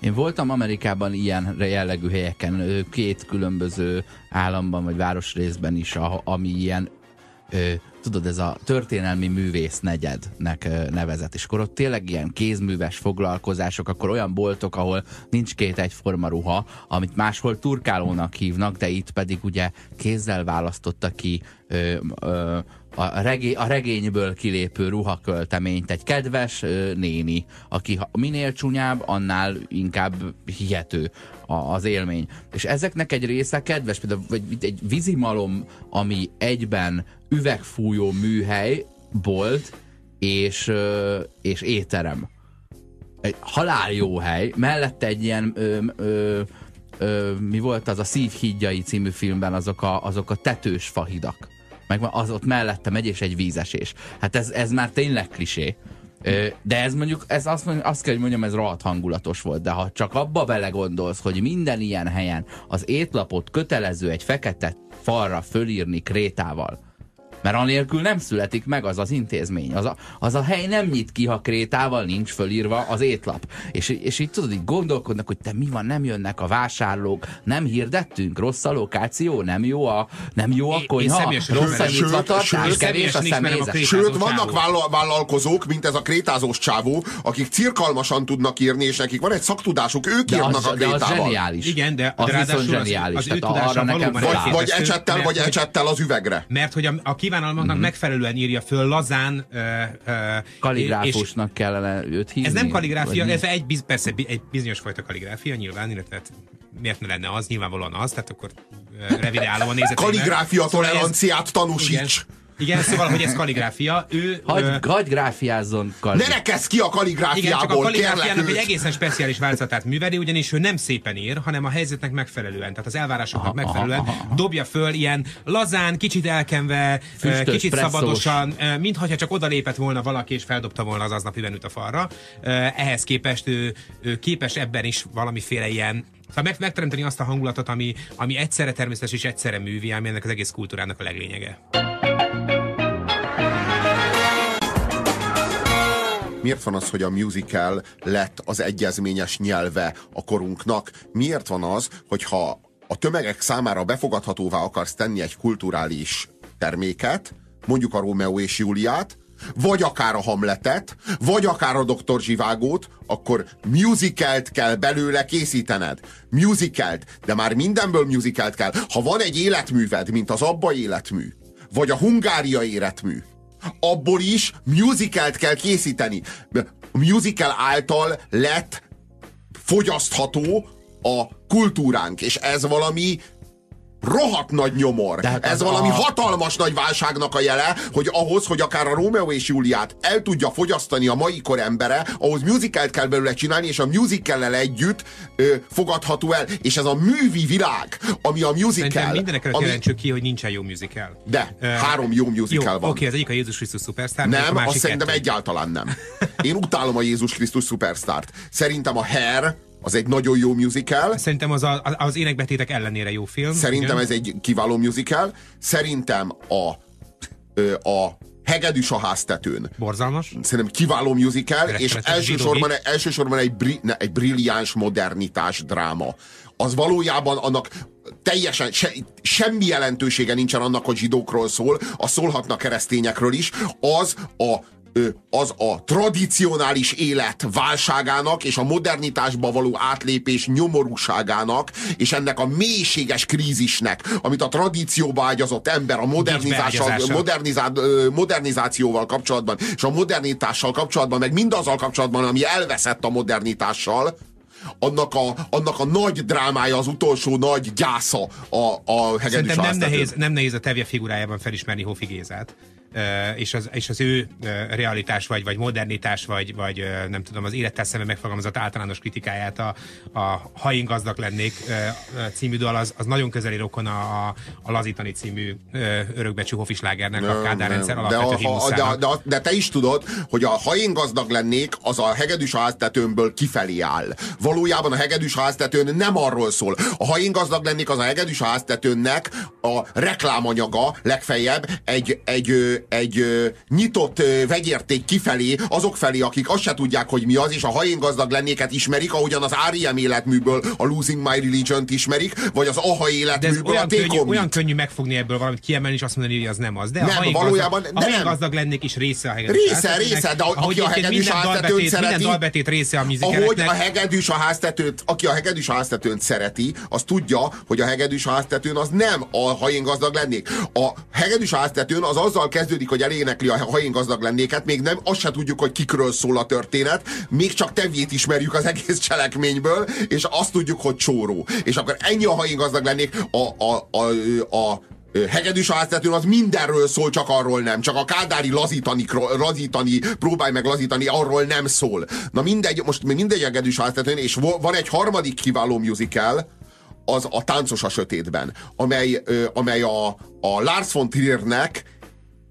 Én voltam Amerikában ilyen jellegű helyeken, két különböző államban vagy városrészben is, ami ilyen tudod, ez a történelmi művész negyednek nevezett, és akkor ott tényleg ilyen kézműves foglalkozások, akkor olyan boltok, ahol nincs két egyforma ruha, amit máshol turkálónak hívnak, de itt pedig ugye kézzel választotta ki ö, ö, a, regé, a regényből kilépő ruhakölteményt egy kedves néni, aki minél csúnyább, annál inkább hihető az élmény. És ezeknek egy része kedves, például vagy egy vízimalom, ami egyben üvegfújó műhely, bolt és, és étterem. Egy halál jó hely, mellette egy ilyen ö, ö, ö, mi volt az a Szívhídjai című filmben azok a, azok a tetős fahidak. Meg az ott mellette megy és egy vízesés. Hát ez, ez már tényleg klisé. De ez mondjuk, ez azt, mondjuk, azt kell, hogy mondjam, ez rohadt hangulatos volt, de ha csak abba belegondolsz, hogy minden ilyen helyen az étlapot kötelező egy fekete falra fölírni krétával, mert anélkül nem születik meg az az intézmény. Az a, az a hely nem nyit ki, ha krétával nincs fölírva az étlap. És, és így tudod, így gondolkodnak, hogy te mi van, nem jönnek a vásárlók, nem hirdettünk, rossz a lokáció, nem jó a, nem jó a Én- én konyha, személyesen rossz a nyitvatartás, kevés a személyzet. Sőt, vannak vállal- vállalkozók, mint ez a krétázós csávó, akik cirkalmasan tudnak írni, és nekik van egy szaktudásuk, ők De írnak az, a de az krétával. zseniális. Igen, de- az de viszont az- zseniális. az ő Tehát arra tudása nekem. Vagy, vagy ecsettel, vagy ecsettel az üvegre. Mert hogy a, a kívánalmaknak Mhm. megfelelően írja föl lazán. Ö, ö, és Kaligráfusnak kellene őt hívni. ez nem kaligráfia, ez egy, biz, persze egy bizonyos fajta kaligráfia nyilván, illetve hát miért ne lenne az, nyilvánvalóan az, tehát akkor ö, revidálom a nézeteimet. Kaligráfia toleranciát tanúsíts! igen, szóval, hogy ez kaligráfia. Ő, ö, Hagy, hagy gráfiázzon Kali. Ne rekezd ki a igen, csak a kaligráfiából, kaligráfiának egy egészen speciális változatát műveli, ugyanis ő nem szépen ír, hanem a helyzetnek megfelelően, tehát az elvárásoknak Aha, megfelelően aha, aha. dobja föl ilyen lazán, kicsit elkenve, Füstös, kicsit presszós. szabadosan, mintha csak odalépett volna valaki és feldobta volna az aznapi menüt a falra. Ehhez képest ő, ő képes ebben is valamiféle ilyen Szóval meg, megteremteni azt a hangulatot, ami, ami egyszerre természetes és egyszerre művi, ami ennek az egész kultúrának a leglényege. Miért van az, hogy a musical lett az egyezményes nyelve a korunknak? Miért van az, hogyha a tömegek számára befogadhatóvá akarsz tenni egy kulturális terméket, mondjuk a Rómeó és Júliát, vagy akár a Hamletet, vagy akár a Dr. Zsivágót, akkor musicalt kell belőle készítened. Musicalt, de már mindenből musicalt kell. Ha van egy életműved, mint az Abba életmű, vagy a Hungária életmű, abból is musicalt kell készíteni. A musical által lett fogyasztható a kultúránk, és ez valami rohadt nagy nyomor. Tehát Ez valami a- hatalmas nagy válságnak a jele, hogy ahhoz, hogy akár a Rómeó és Júliát el tudja fogyasztani a mai kor embere, ahhoz musicalt kell belőle csinálni, és a musicallel együtt ö, fogadható el. És ez a művi világ, ami a musical... Szerintem mindenek előtt ami, jelentsük ki, hogy nincsen jó musical. De, Ö, három jó musical jó, van. Oké, az egyik a Jézus Krisztus Superstar, a nem, másik azt szerintem egyáltalán nem. Én utálom a Jézus Krisztus Superstart. Szerintem a Hair az egy nagyon jó musical. Szerintem az, a, az énekbetétek ellenére jó film. Szerintem igen. ez egy kiváló musical. Szerintem a, a Hegedűs a háztetőn. Borzalmas. Szerintem kiváló musical, és elsősorban, elsősorban egy, bri, ne, egy brilliáns modernitás dráma. Az valójában annak teljesen se, semmi jelentősége nincsen annak, hogy zsidókról szól, az szólhatna keresztényekről is, az a az a tradicionális élet válságának és a modernitásba való átlépés nyomorúságának és ennek a mélységes krízisnek, amit a tradícióba ágyazott ember a modernizással, modernizá, modernizációval kapcsolatban és a modernitással kapcsolatban, meg mindazzal kapcsolatban, ami elveszett a modernitással, annak a, annak a nagy drámája, az utolsó nagy gyásza a, a hegedűs Szerintem nem nehéz, nem nehéz a Tevje figurájában felismerni Hofi Gézát. És az, és az ő realitás, vagy, vagy modernitás, vagy, vagy nem tudom, az élettel szemben megfogalmazott általános kritikáját a, a Ha én gazdag lennék című dal, az, az nagyon közeli rokon a, a, Lazítani című örökbecsű Hofi slágernek, a Kádár rendszer de, alapvető ha, himnuszának. de, de, de te is tudod, hogy a, ha én gazdag lennék, az a hegedűs háztetőmből kifelé áll. Valójában a hegedűs háztetőn nem arról szól. A ha én gazdag lennék, az a hegedűs háztetőnnek a reklámanyaga legfeljebb egy, egy, egy ö, nyitott ö, vegyérték kifelé, azok felé, akik azt se tudják, hogy mi az, és a ha én gazdag lennéket ismerik, ahogyan az R.E.M. életműből a Losing My Religion-t ismerik, vagy az AHA életműből a olyan könnyű, Take On olyan könnyű megfogni ebből valamit kiemelni, és azt mondani, hogy az nem az. De Nem, én valójában gazdag, nem. gazdag lennék is része a hegedűs Része, háztetőnek, része, de aki a hegedűs háztetőt szereti, minden dalbetét része a ahogy a hegedűs a háztetőt, aki a hegedűs a háztetőn szereti, az tudja, hogy a hegedűs a háztetőn az nem a ha én gazdag lennék. A hegedűs a háztetőn az azzal kezdődik, hogy elénekli a ha én gazdag lennéket, még nem, azt se tudjuk, hogy kikről szól a történet, még csak tevjét ismerjük az egész cselekményből, és azt tudjuk, hogy csóró. És akkor ennyi a ha én gazdag lennék, a, a, a, a hegedűs háztetőn az mindenről szól, csak arról nem. Csak a kádári lazítani, lazítani, próbálj meg lazítani, arról nem szól. Na mindegy, most mindegy hegedűs háztetőn, és van egy harmadik kiváló musical, az a Táncos a sötétben, amely, amely a, a Lars von Triernek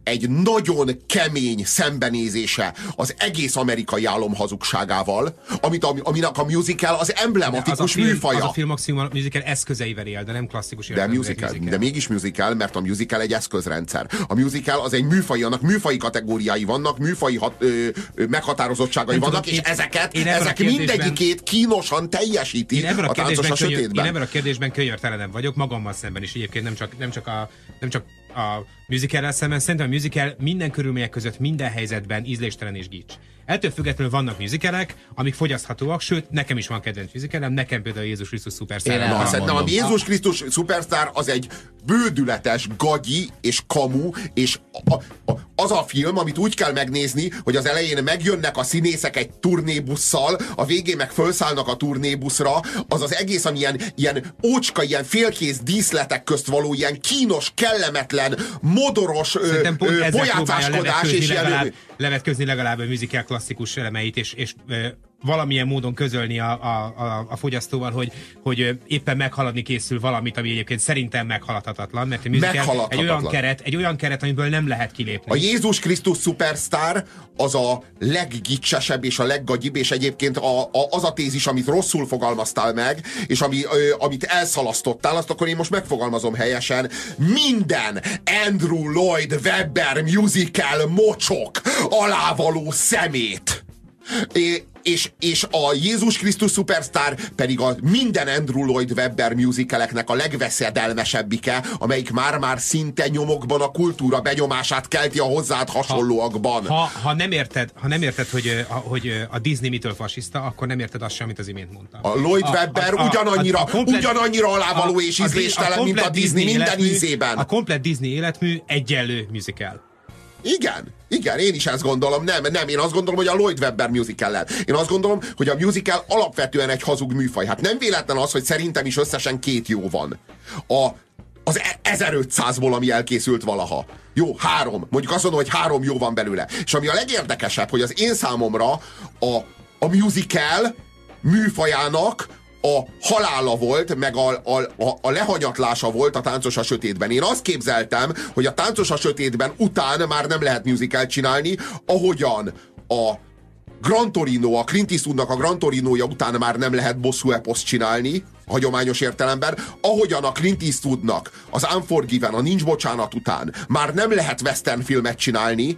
egy nagyon kemény szembenézése az egész amerikai hazugságával, amit a, aminek a musical az az a, emblematikus film, műfaja. az a film maximum a musical eszközeivel él, de nem klasszikus De musical, egy de mégis musical, mert a musical egy eszközrendszer. A musical az egy műfai, annak műfai kategóriái vannak, műfai hat, ö, ö, meghatározottsai Nem vannak, tudom, és én- ezeket, én ezek mindegyikét kínosan teljesíti Én ebben a, a táncos a könyör, én sötétben. ebben a kérdésben könyörtelenem vagyok, magammal szemben is egyébként nem csak, nem csak, a, nem csak a musical szemben, szerintem a musical minden körülmények között, minden helyzetben ízléstelen és gics. Ettől függetlenül vannak musicalek, amik fogyaszthatóak, sőt, nekem is van kedvenc musicalem, nekem például a Jézus Krisztus Superstar. Én elmondom. szerintem a Jézus Krisztus Superstar az egy bődületes gagyi és kamu, és a, a, az a film, amit úgy kell megnézni, hogy az elején megjönnek a színészek egy turnébusszal, a végén meg felszállnak a turnébuszra, az az egész, ami ilyen, ilyen ócska, ilyen félkész díszletek közt való, ilyen kínos, kellemetlen, modoros ö, ö, levetközni és ilyen, levetközni legalább a musical klasszikus elemeit, és, és valamilyen módon közölni a, a, a, a fogyasztóval, hogy, hogy éppen meghaladni készül valamit, ami egyébként szerintem meghaladhatatlan, mert a musical egy olyan keret, egy olyan keret, amiből nem lehet kilépni. A Jézus Krisztus Superstar az a leggicsesebb és a leggagyibb, és egyébként a, a, az a tézis, amit rosszul fogalmaztál meg, és ami, ö, amit elszalasztottál, azt akkor én most megfogalmazom helyesen. Minden Andrew Lloyd Webber musical mocsok alávaló szemét. És, és a Jézus Krisztus Superstar pedig a minden Andrew Lloyd Webber musicaleknek a legveszedelmesebbike, amelyik már-már szinte nyomokban a kultúra benyomását kelti a hozzád hasonlóakban. Ha, ha, nem érted, ha nem érted, hogy, a- hogy a Disney mitől fasiszta, akkor nem érted azt sem, amit az imént mondtam. A Lloyd Webber ugyanannyira, ugyanannyira alávaló és a- ízléstelen, a mint a Disney minden életmű- ízében. A komplet Disney életmű egyenlő musical. Igen, igen, én is ezt gondolom. Nem, nem, én azt gondolom, hogy a Lloyd Webber musical Én azt gondolom, hogy a musical alapvetően egy hazug műfaj. Hát nem véletlen az, hogy szerintem is összesen két jó van. A, az e- 1500-ból, ami elkészült valaha. Jó, három. Mondjuk azt mondom, hogy három jó van belőle. És ami a legérdekesebb, hogy az én számomra a, a musical műfajának a halála volt, meg a, a, a, a lehanyatlása volt a Táncos a Sötétben. Én azt képzeltem, hogy a Táncos a Sötétben után már nem lehet musical csinálni, ahogyan a Gran Torino, a Clint Eastwoodnak a Gran Torinoja után már nem lehet bosszú eposzt csinálni, hagyományos értelemben, ahogyan a Clint Eastwoodnak az Unforgiven, a Nincs Bocsánat után már nem lehet western filmet csinálni,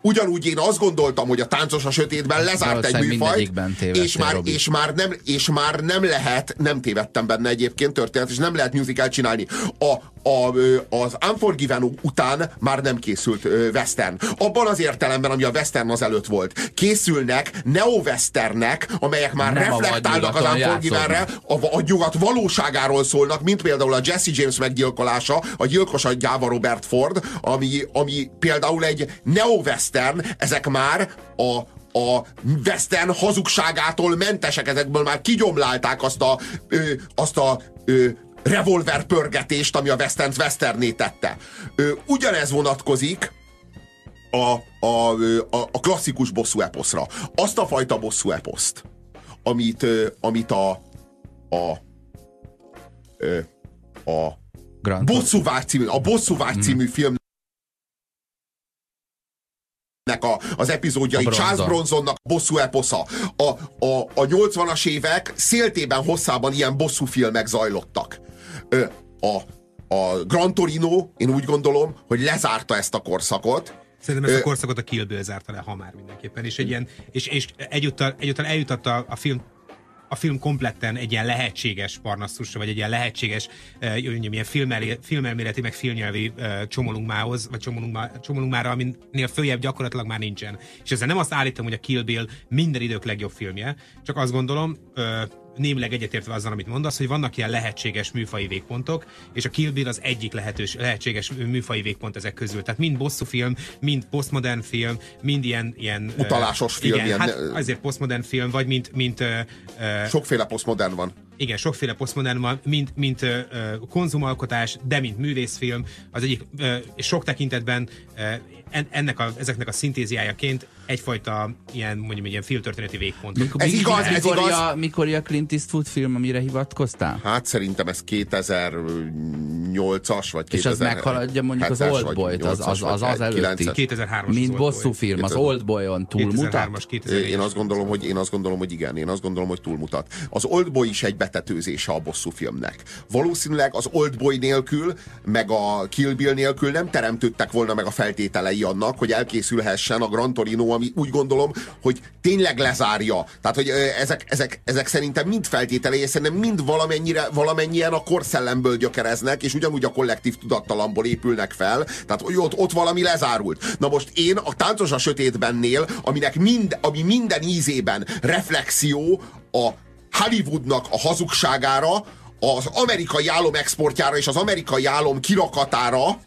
Ugyanúgy én azt gondoltam, hogy a táncos a sötétben lezárt egy műfajt, és már, Robi. és, már nem, és már nem lehet, nem tévedtem benne egyébként történet, és nem lehet musical csinálni. A, a, az Unforgiven után már nem készült western. Abban az értelemben, ami a western az előtt volt. Készülnek neo-westernek, amelyek már Nem reflektálnak az Unforgivenre, a, a nyugat valóságáról szólnak, mint például a Jesse James meggyilkolása, a gyilkos agyáva Robert Ford, ami, ami például egy neo-western, ezek már a, a western hazugságától mentesek, ezekből már kigyomlálták azt a, ö, azt a ö, revolver pörgetést, ami a western westerné tette. Ö, ugyanez vonatkozik a, a, a, a klasszikus bosszú eposzra. Azt a fajta bosszú eposzt, amit, amit a, a, ö, a Grand Bosszúvágy című, a Bosszúvágy című film a, az epizódjai A Bronzon. Charles Bronsonnak bosszú eposza. A, a, a 80-as évek széltében hosszában ilyen bosszú filmek zajlottak. A, a Gran Torino, én úgy gondolom, hogy lezárta ezt a korszakot, Szerintem ezt a korszakot a Kill Bill zárta le, ha már mindenképpen. És, egy ilyen, és, és egyúttal, egyúttal eljutatta a film a film kompletten egy ilyen lehetséges parnasszusra, vagy egy ilyen lehetséges uh, ilyen filmel, filmelméleti, meg filmnyelvi uh, csomolungmához, vagy csomolungmá, csomolungmára, aminél följebb gyakorlatilag már nincsen. És ezzel nem azt állítom, hogy a Kill Bill minden idők legjobb filmje, csak azt gondolom, uh, némileg egyetértve azzal, amit mondasz, hogy vannak ilyen lehetséges műfai végpontok, és a Kill Bill az egyik lehetős, lehetséges műfai végpont ezek közül. Tehát mind bosszú film, mind postmodern film, mind ilyen... ilyen Utalásos film, Igen, ilyen- hát azért postmodern film, vagy mint, mint sokféle posztmodern van. igen, sokféle posztmodern van, mint, mint ö, konzumalkotás, de mint művészfilm, az egyik és sok tekintetben ö, en, ennek a, ezeknek a szintéziájaként egyfajta ilyen, mondjuk ilyen filmtörténeti végpont. Mikor, Ez igaz, ez mikor igaz. A, mikor a Clint Eastwood film, amire hivatkoztál? Hát szerintem ez 2008-as, vagy 2007 És az meghaladja mondjuk az Oldboy-t, az az, az, az előtti. 2003-as Mint bosszú film, az 2000 Oldboy-on túlmutat? 2003-as, Én 2004 azt gondolom, hogy én azt gondolom, hogy igen, én azt gondolom, hogy túlmutat. Az Oldboy is egy betetőzése a bosszú filmnek. Valószínűleg az Oldboy nélkül, meg a Kill Bill nélkül nem teremtődtek volna meg a feltételei annak, hogy elkészülhessen a Gran Torino, ami úgy gondolom, hogy tényleg lezárja. Tehát, hogy ezek, ezek, ezek szerintem mind feltételei, és szerintem mind valamennyire, valamennyien a korszellemből gyökereznek, és ugyanúgy a kollektív tudattalamból épülnek fel. Tehát, ott, ott valami lezárult. Na most én a táncos a sötétbennél, aminek mind, ami minden ízében reflexió a Hollywoodnak a hazugságára, az amerikai álom exportjára és az amerikai álom kirakatára,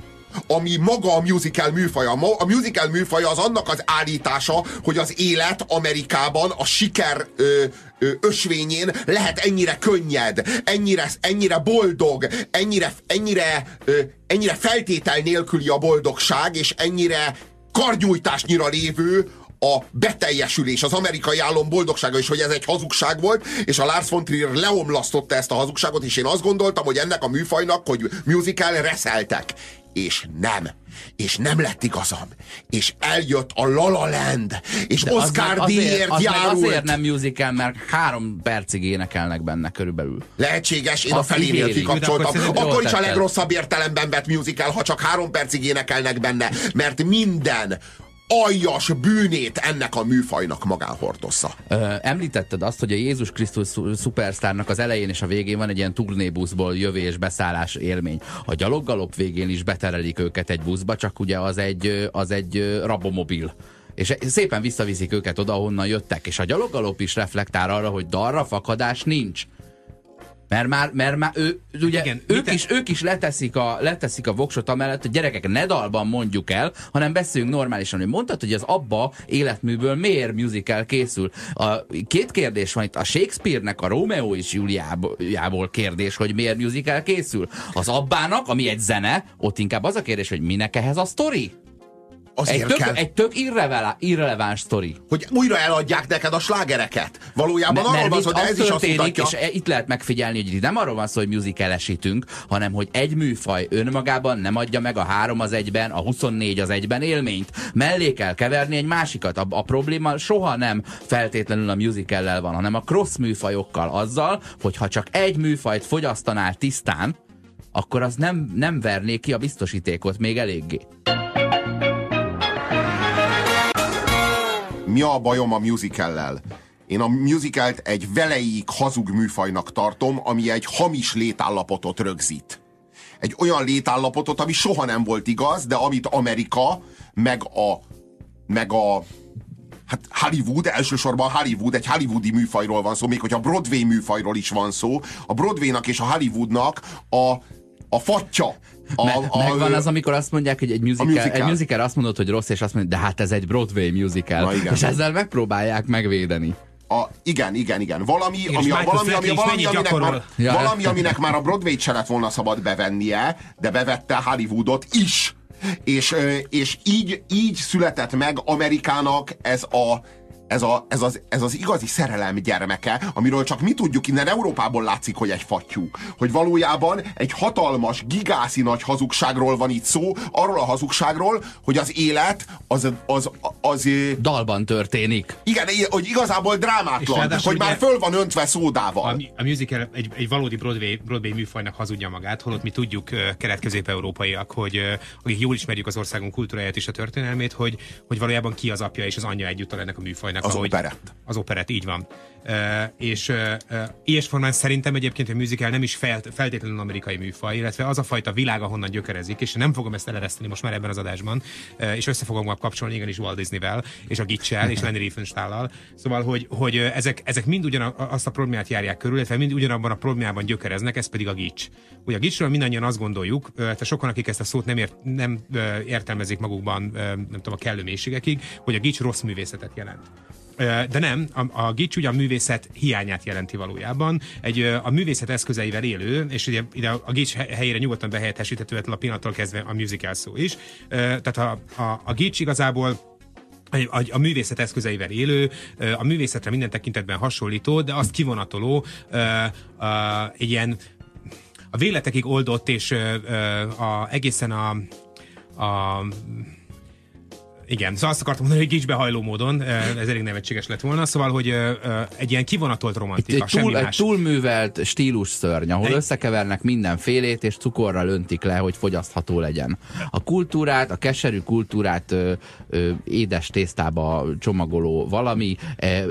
ami maga a musical műfaja. A musical műfaja az annak az állítása, hogy az élet Amerikában a siker ö, ö, ösvényén lehet ennyire könnyed, ennyire, ennyire boldog, ennyire, ennyire, ö, ennyire feltétel nélküli a boldogság, és ennyire karnyújtásnyira lévő a beteljesülés, az amerikai álom boldogsága is, hogy ez egy hazugság volt, és a Lars von Trier leomlasztotta ezt a hazugságot, és én azt gondoltam, hogy ennek a műfajnak, hogy musical reszeltek. És nem. És nem lett igazam. És eljött a La La Land, és De Oscar díjért az meg járult. azért nem musical, mert három percig énekelnek benne körülbelül. Lehetséges, én a Azt felénél kikapcsoltam. Akkor Akkor jól is a legrosszabb értelemben vett musical, ha csak három percig énekelnek benne, mert minden aljas bűnét ennek a műfajnak magán hordozza. Ö, említetted azt, hogy a Jézus Krisztus szupersztárnak az elején és a végén van egy ilyen turnébuszból jövés, beszállás élmény. A gyaloggalop végén is beterelik őket egy buszba, csak ugye az egy, az egy rabomobil és szépen visszaviszik őket oda, ahonnan jöttek. És a gyaloggalop is reflektál arra, hogy darra fakadás nincs. Mert már, mert már ő, ugye, Igen, ők, te... is, ők is leteszik a, leteszik a voksot amellett, hogy gyerekek, ne dalban mondjuk el, hanem beszéljünk normálisan. Hogy mondtad, hogy az abba életműből miért musical készül. A, két kérdés van itt. A Shakespeare-nek a Romeo és Juliából kérdés, hogy miért musical készül. Az abbának, ami egy zene, ott inkább az a kérdés, hogy minek ehhez a sztori? Azért egy tök, kell. Egy tök irrelevá, irreleváns sztori. Hogy újra eladják neked a slágereket. Valójában ne, arról van szó, de ez is azt mutatja. És e- itt lehet megfigyelni, hogy nem arról van szó, hogy musicalesítünk, hanem hogy egy műfaj önmagában nem adja meg a három az egyben, a 24 az egyben élményt. Mellé kell keverni egy másikat. A, a probléma soha nem feltétlenül a musicallel van, hanem a cross műfajokkal azzal, hogy ha csak egy műfajt fogyasztanál tisztán, akkor az nem, nem verné ki a biztosítékot még eléggé. Mi a bajom a musicallel? Én a musicalt egy veleig hazug műfajnak tartom, ami egy hamis létállapotot rögzít. Egy olyan létállapotot, ami soha nem volt igaz, de amit Amerika, meg a, meg a hát Hollywood, elsősorban Hollywood, egy hollywoodi műfajról van szó, még hogyha Broadway műfajról is van szó, a Broadwaynak és a Hollywoodnak a, a fatja a, Me, a, megvan az, amikor azt mondják, hogy egy musical, musical. egy musical azt mondod, hogy rossz, és azt mondod, de hát ez egy Broadway musical. Na, igen. És ezzel megpróbálják megvédeni. A, igen, igen, igen. Valami, ami, a, valami, ami, valami, aminek már, ja. valami, aminek már a Broadway-t se lett volna szabad bevennie, de bevette Hollywoodot is. És, és így, így született meg Amerikának ez a, ez, a, ez, az, ez az igazi szerelem gyermeke, amiről csak mi tudjuk, innen Európából látszik, hogy egy fattyú. Hogy valójában egy hatalmas, gigászi nagy hazugságról van itt szó, arról a hazugságról, hogy az élet az... az, az, az Dalban történik. Igen, hogy igazából drámátlan, hogy már föl van öntve szódával. A, a musical egy, egy valódi Broadway, Broadway műfajnak hazudja magát, holott mi tudjuk kelet-közép-európaiak, hogy akik jól ismerjük az országunk kultúráját és a történelmét, hogy, hogy valójában ki az apja és az anyja egyúttal ennek a műfajnak az ahogy, operett. Az operett, így van. Uh, és uh, ilyes formán szerintem egyébként a musical nem is felt, feltétlenül amerikai műfaj, illetve az a fajta világ, ahonnan gyökerezik, és nem fogom ezt elereszteni most már ebben az adásban, uh, és össze fogom kapcsolni igenis Walt Disneyvel, és a Gitchel, és Lenny Riefenstahlal. Szóval, hogy, hogy ezek, ezek mind ugyan azt a problémát járják körül, illetve mind ugyanabban a problémában gyökereznek, ez pedig a Gitch. Ugye a Gitchről mindannyian azt gondoljuk, tehát sokan, akik ezt a szót nem, ért, nem értelmezik magukban, nem tudom, a kellő mélységekig, hogy a Gitch rossz művészetet jelent. De nem, a, a gics ugye a művészet hiányát jelenti valójában. Egy a művészet eszközeivel élő, és ugye ide a gics helyére nyugodtan behelyettesíthető a pillanattól kezdve a musical szó is. Tehát a, a, a gics igazából a, a művészet eszközeivel élő, a művészetre minden tekintetben hasonlító, de azt kivonatoló egy ilyen a véletekig oldott és a, egészen a, a igen, szóval azt akartam mondani, hogy gicsbe hajló módon, ez elég nevetséges lett volna, szóval, hogy egy ilyen kivonatolt romantika, egy, túl, egy túlművelt stílus szörny, ahol egy... összekevernek mindenfélét, és cukorral öntik le, hogy fogyasztható legyen. A kultúrát, a keserű kultúrát ö, ö, édes tésztába csomagoló valami,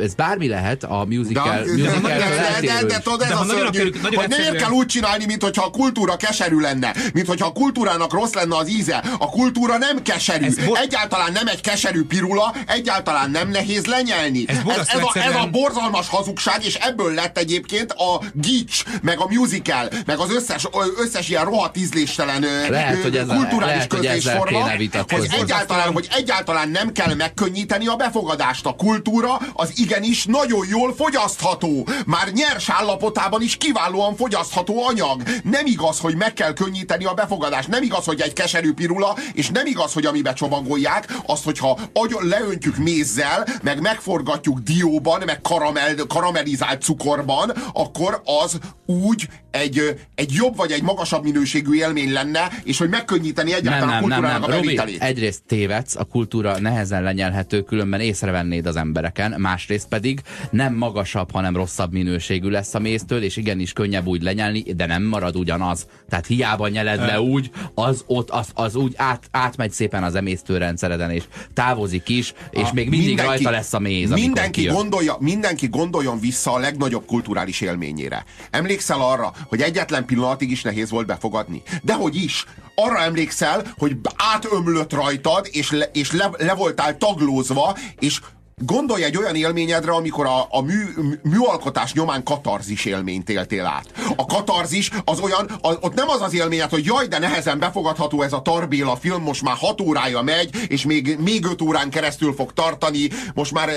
ez bármi lehet a musical, de, musical de, de, de, de, de, tudod, ez de, a szörnyű, hogy miért kell úgy csinálni, mint hogyha a kultúra keserű lenne, mint hogyha a kultúrának rossz lenne az íze. A kultúra nem keserű, egyáltalán nem nem egy keserű pirula, egyáltalán nem nehéz lenyelni. Ez, ez, ez, a, ez a borzalmas hazugság, és ebből lett egyébként a gics, meg a musical, meg az összes, összes ilyen rohadt ízléstelen lehet, hogy ez kulturális költésforma. Ez egyáltalán, hogy egyáltalán nem kell megkönnyíteni a befogadást. A kultúra az igenis nagyon jól fogyasztható. Már nyers állapotában is kiválóan fogyasztható anyag. Nem igaz, hogy meg kell könnyíteni a befogadást. Nem igaz, hogy egy keserű pirula, és nem igaz, hogy amibe csomagolják, azt, hogyha agyon leöntjük mézzel, meg megforgatjuk dióban, meg karamell, karamellizált cukorban, akkor az úgy egy, egy jobb vagy egy magasabb minőségű élmény lenne, és hogy megkönnyíteni egyáltalán nem, a nem, nem, kultúrának nem. a Robi, bevitelét. egyrészt tévedsz, a kultúra nehezen lenyelhető, különben észrevennéd az embereken, másrészt pedig nem magasabb, hanem rosszabb minőségű lesz a méztől, és igenis könnyebb úgy lenyelni, de nem marad ugyanaz. Tehát hiába nyeled le úgy, az ott az, az úgy át, átmegy szépen az emésztőrendszereden, és távozik is, és még mindig rajta lesz a méz. Mindenki, kijön. gondolja, mindenki gondoljon vissza a legnagyobb kulturális élményére. Emlékszel arra, hogy egyetlen pillanatig is nehéz volt befogadni? Dehogy is! Arra emlékszel, hogy átömlött rajtad, és, le, és le, le voltál taglózva, és Gondolj egy olyan élményedre, amikor a, a mű, műalkotás nyomán katarzis élményt éltél át. A katarzis az olyan, a, ott nem az az élményed, hogy jaj, de nehezen befogadható ez a Tarbéla film, most már hat órája megy, és még, még öt órán keresztül fog tartani, most már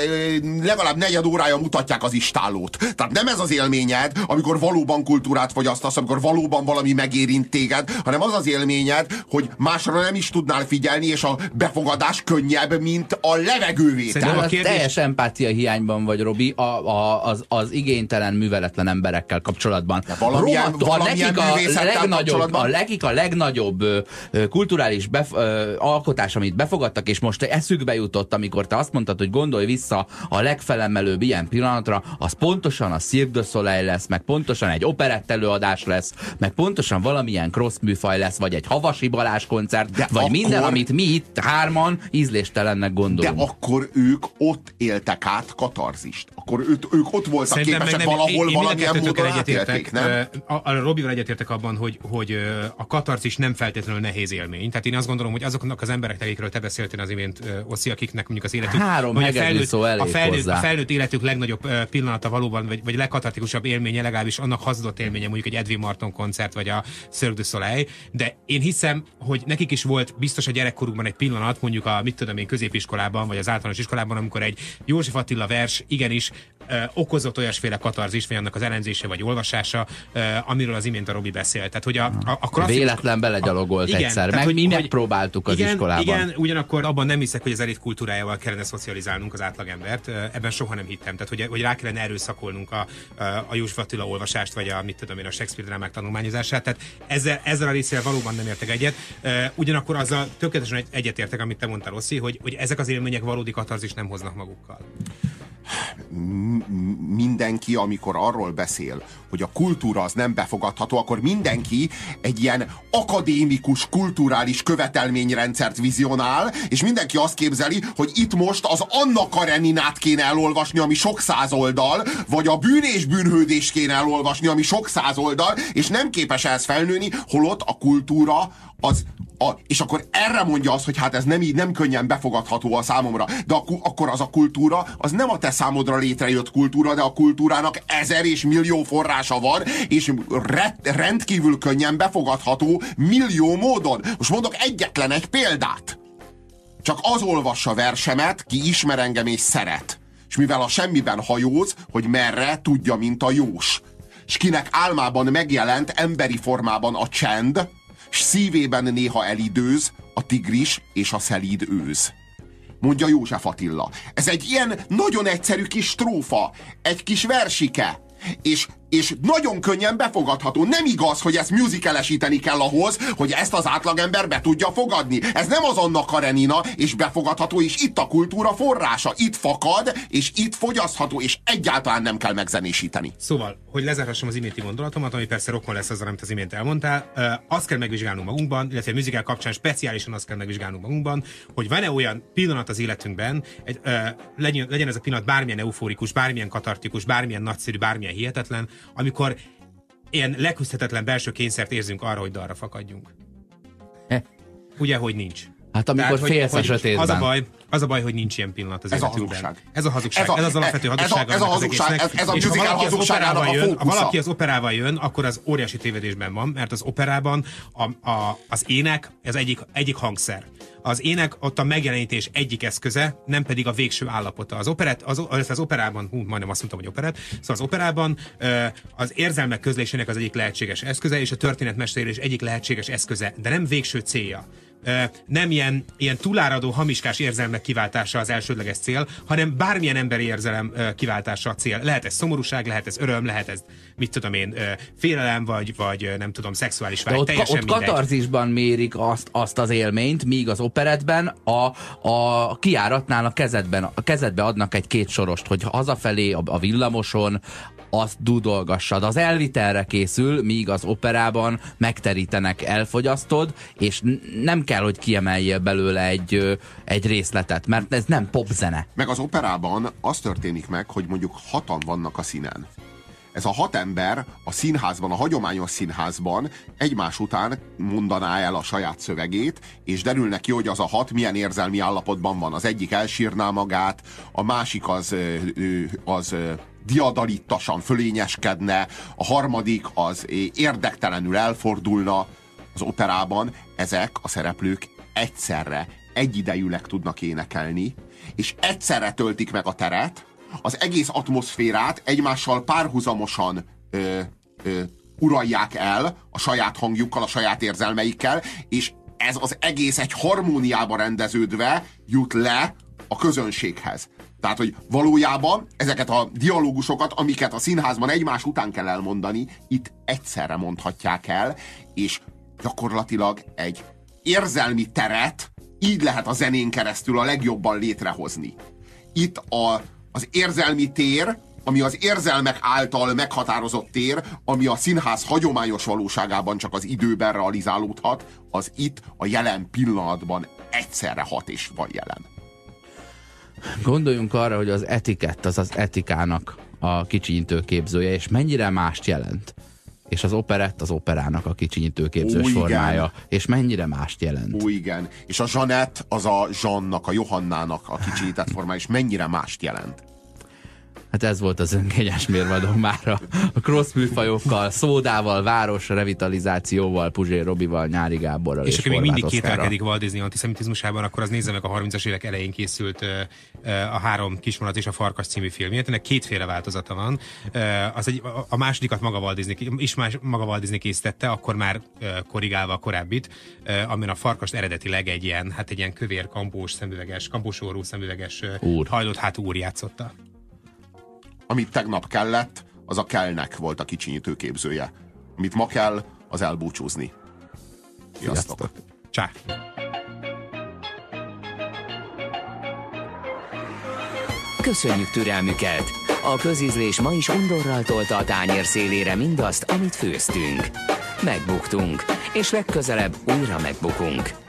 legalább negyed órája mutatják az istálót. Tehát nem ez az élményed, amikor valóban kultúrát fogyasztasz, amikor valóban valami megérint téged, hanem az az élményed, hogy másra nem is tudnál figyelni, és a befogadás könnyebb, mint a levegővétel. Szerintem De a az kérdés- teljes empátia hiányban vagy, Robi, a, a, az, az igénytelen, műveletlen emberekkel kapcsolatban. De valamilyen- nekik a legnagyobb, a nekik a legnagyobb ö, ö, kulturális bef, ö, alkotás, amit befogadtak, és most eszükbe jutott, amikor te azt mondtad, hogy gondolj vissza a legfelemelőbb ilyen pillanatra, az pontosan a Cirque du Soleil lesz, meg pontosan egy operett előadás lesz, meg pontosan valamilyen cross műfaj lesz, vagy egy Havasi Balázs koncert, De vagy akkor- minden, amit mi itt hárman ízléstelennek De gondolunk. akkor ők ott éltek át katarzist. Akkor őt, ők ott voltak Szerintem képesek nem, valahol én, én valamilyen módon átélték, egyetértek. nem? A, a Robival egyetértek abban, hogy, hogy a katarzis nem feltétlenül nehéz élmény. Tehát én azt gondolom, hogy azoknak az embereknek, akikről te beszéltél az imént, Oszi, akiknek mondjuk az életük... Három vagy a felnőtt, szó elég a felnőtt, hozzá. a felnőtt életük legnagyobb pillanata valóban, vagy, vagy legkatartikusabb élménye, legalábbis annak hazudott élménye, mondjuk egy Edwin Marton koncert, vagy a Cirque du Soleil. De én hiszem, hogy nekik is volt biztos a gyerekkorukban egy pillanat, mondjuk a mit tudom én középiskolában, vagy az általános iskolában, amikor egy József Attila vers igenis okozott olyasféle katarzis, vagy annak az elemzése vagy olvasása, amiről az imént a Robi beszélt. Tehát, hogy a, a, a klasszikus- Véletlen belegyalogolt Igen, egyszer. tehát, Meg hogy- mi hogy- megpróbáltuk az igen, iskolában. Igen, ugyanakkor abban nem hiszek, hogy az elit kultúrájával kellene szocializálnunk az átlagembert. Ebben soha nem hittem. Tehát, hogy, hogy rá kellene erőszakolnunk a, a, a József Attila olvasást, vagy a, mit tudom én, a Shakespeare drámák tanulmányozását. Tehát ezzel, ezzel a részével valóban nem értek egyet. Ugyanakkor azzal tökéletesen egy- egyetértek, amit te mondtál, Rossi, hogy, hogy ezek az élmények valódi katarzis nem hoznak magukkal. mindenki, amikor arról beszél, hogy a kultúra az nem befogadható, akkor mindenki egy ilyen akadémikus, kulturális követelményrendszert vizionál, és mindenki azt képzeli, hogy itt most az Anna Kareninát kéne elolvasni, ami sok száz oldal, vagy a bűn és bűnhődést kéne elolvasni, ami sok száz oldal, és nem képes ehhez felnőni, holott a kultúra az, a, és akkor erre mondja azt, hogy hát ez nem így, nem könnyen befogadható a számomra. De a, akkor az a kultúra, az nem a te számodra létrejött kultúra, de a kultúrának ezer és millió forrása van, és ret, rendkívül könnyen befogadható millió módon. Most mondok egyetlen egy példát. Csak az olvassa versemet, ki ismer engem és szeret. És mivel a semmiben hajóz, hogy merre, tudja, mint a jós. És kinek álmában megjelent emberi formában a csend, s szívében néha elidőz a tigris és a szelíd őz. Mondja József Attila. Ez egy ilyen nagyon egyszerű kis strófa, egy kis versike, és, és nagyon könnyen befogadható. Nem igaz, hogy ezt musicalesíteni kell ahhoz, hogy ezt az átlagember be tudja fogadni. Ez nem az Anna Karenina, és befogadható, és itt a kultúra forrása. Itt fakad, és itt fogyasztható, és egyáltalán nem kell megzenésíteni. Szóval, hogy lezárhassam az iménti gondolatomat, ami persze rokon lesz azzal, amit az imént elmondtál, azt kell megvizsgálnunk magunkban, illetve a műzikál kapcsán speciálisan azt kell megvizsgálnunk magunkban, hogy van-e olyan pillanat az életünkben, egy, legyen, legyen ez a pillanat bármilyen euforikus, bármilyen katartikus, bármilyen nagyszerű, bármilyen hihetetlen, amikor ilyen leküzdhetetlen belső kényszert érzünk arra, hogy dalra fakadjunk. Ugye, hogy nincs. Hát amikor hogy- félsz a hogy sötétben. Az a baj, az a baj, hogy nincs ilyen pillanat az Ez a életünkben. hazugság. Ez a hazugság. Ez a- Ez, az alapvető ez a- hazugság. ez a ennek az hazugság, ez- ez a És ha valaki az operával a jön, ha valaki az operával jön, akkor az óriási tévedésben van, mert az operában a, a, az ének az egyik, egyik hangszer. Az ének ott a megjelenítés egyik eszköze, nem pedig a végső állapota. Az, operet, az, az, az operában, hú, majdnem azt mondtam, hogy operett, szóval az operában az érzelmek közlésének az egyik lehetséges eszköze, és a történetmesélés egyik lehetséges eszköze, de nem végső célja. Nem ilyen, ilyen túláradó hamiskás érzelmek kiváltása az elsődleges cél, hanem bármilyen emberi érzelem kiváltása a cél. Lehet ez szomorúság, lehet ez öröm, lehet ez, mit tudom én, félelem, vagy, vagy nem tudom, szexuális vágy. Ott, teljesen ott katarzisban mérik azt, azt az élményt, míg az operetben a, a kiáratnál a kezedben, a kezedbe adnak egy két sorost, hogy hazafelé a, a villamoson azt dudolgassad. Az elvitelre készül, míg az operában megterítenek, elfogyasztod, és nem kell, hogy kiemeljél belőle egy, egy részletet, mert ez nem popzene. Meg az operában az történik meg, hogy mondjuk hatan vannak a színen ez a hat ember a színházban, a hagyományos színházban egymás után mondaná el a saját szövegét, és derül neki, hogy az a hat milyen érzelmi állapotban van. Az egyik elsírná magát, a másik az, az diadalittasan fölényeskedne, a harmadik az érdektelenül elfordulna az operában. Ezek a szereplők egyszerre, egyidejűleg tudnak énekelni, és egyszerre töltik meg a teret, az egész atmoszférát egymással párhuzamosan ö, ö, uralják el a saját hangjukkal, a saját érzelmeikkel, és ez az egész egy harmóniába rendeződve jut le a közönséghez. Tehát, hogy valójában ezeket a dialógusokat, amiket a színházban egymás után kell elmondani, itt egyszerre mondhatják el, és gyakorlatilag egy érzelmi teret így lehet a zenén keresztül a legjobban létrehozni. Itt a, az érzelmi tér, ami az érzelmek által meghatározott tér, ami a színház hagyományos valóságában csak az időben realizálódhat, az itt a jelen pillanatban egyszerre hat és van jelen. Gondoljunk arra, hogy az etikett az az etikának a kicsinyítő képzője, és mennyire mást jelent. És az operett az operának a kicsinyítő képzős Ó, formája. És mennyire mást jelent. Ó, igen. És a Zsanett az a Zsannak, a Johannának a kicsinyített formája, és mennyire mást jelent. Hát ez volt az önkényes mérvadó már a, a cross műfajokkal, szódával, város revitalizációval, Puzsér Robival, Nyári Gáborral és, és aki még mindig kételkedik Walt Disney antiszemitizmusában, akkor az nézze meg a 30-as évek elején készült a Három kismonat és a Farkas című filmjét. Ennek kétféle változata van. Az egy, a másodikat maga Walt Disney, is más, maga Walt Disney készítette, akkor már korrigálva a korábbit, amin a Farkast eredetileg egy ilyen, hát egy ilyen kövér kampós szemüveges, kampósorú szemüveges úr. hajlott hát úr játszotta amit tegnap kellett, az a kellnek volt a kicsinyítő képzője. Amit ma kell, az elbúcsúzni. Sziasztok! Csá! Köszönjük türelmüket! A közízlés ma is undorral tolta a tányér szélére mindazt, amit főztünk. Megbuktunk, és legközelebb újra megbukunk.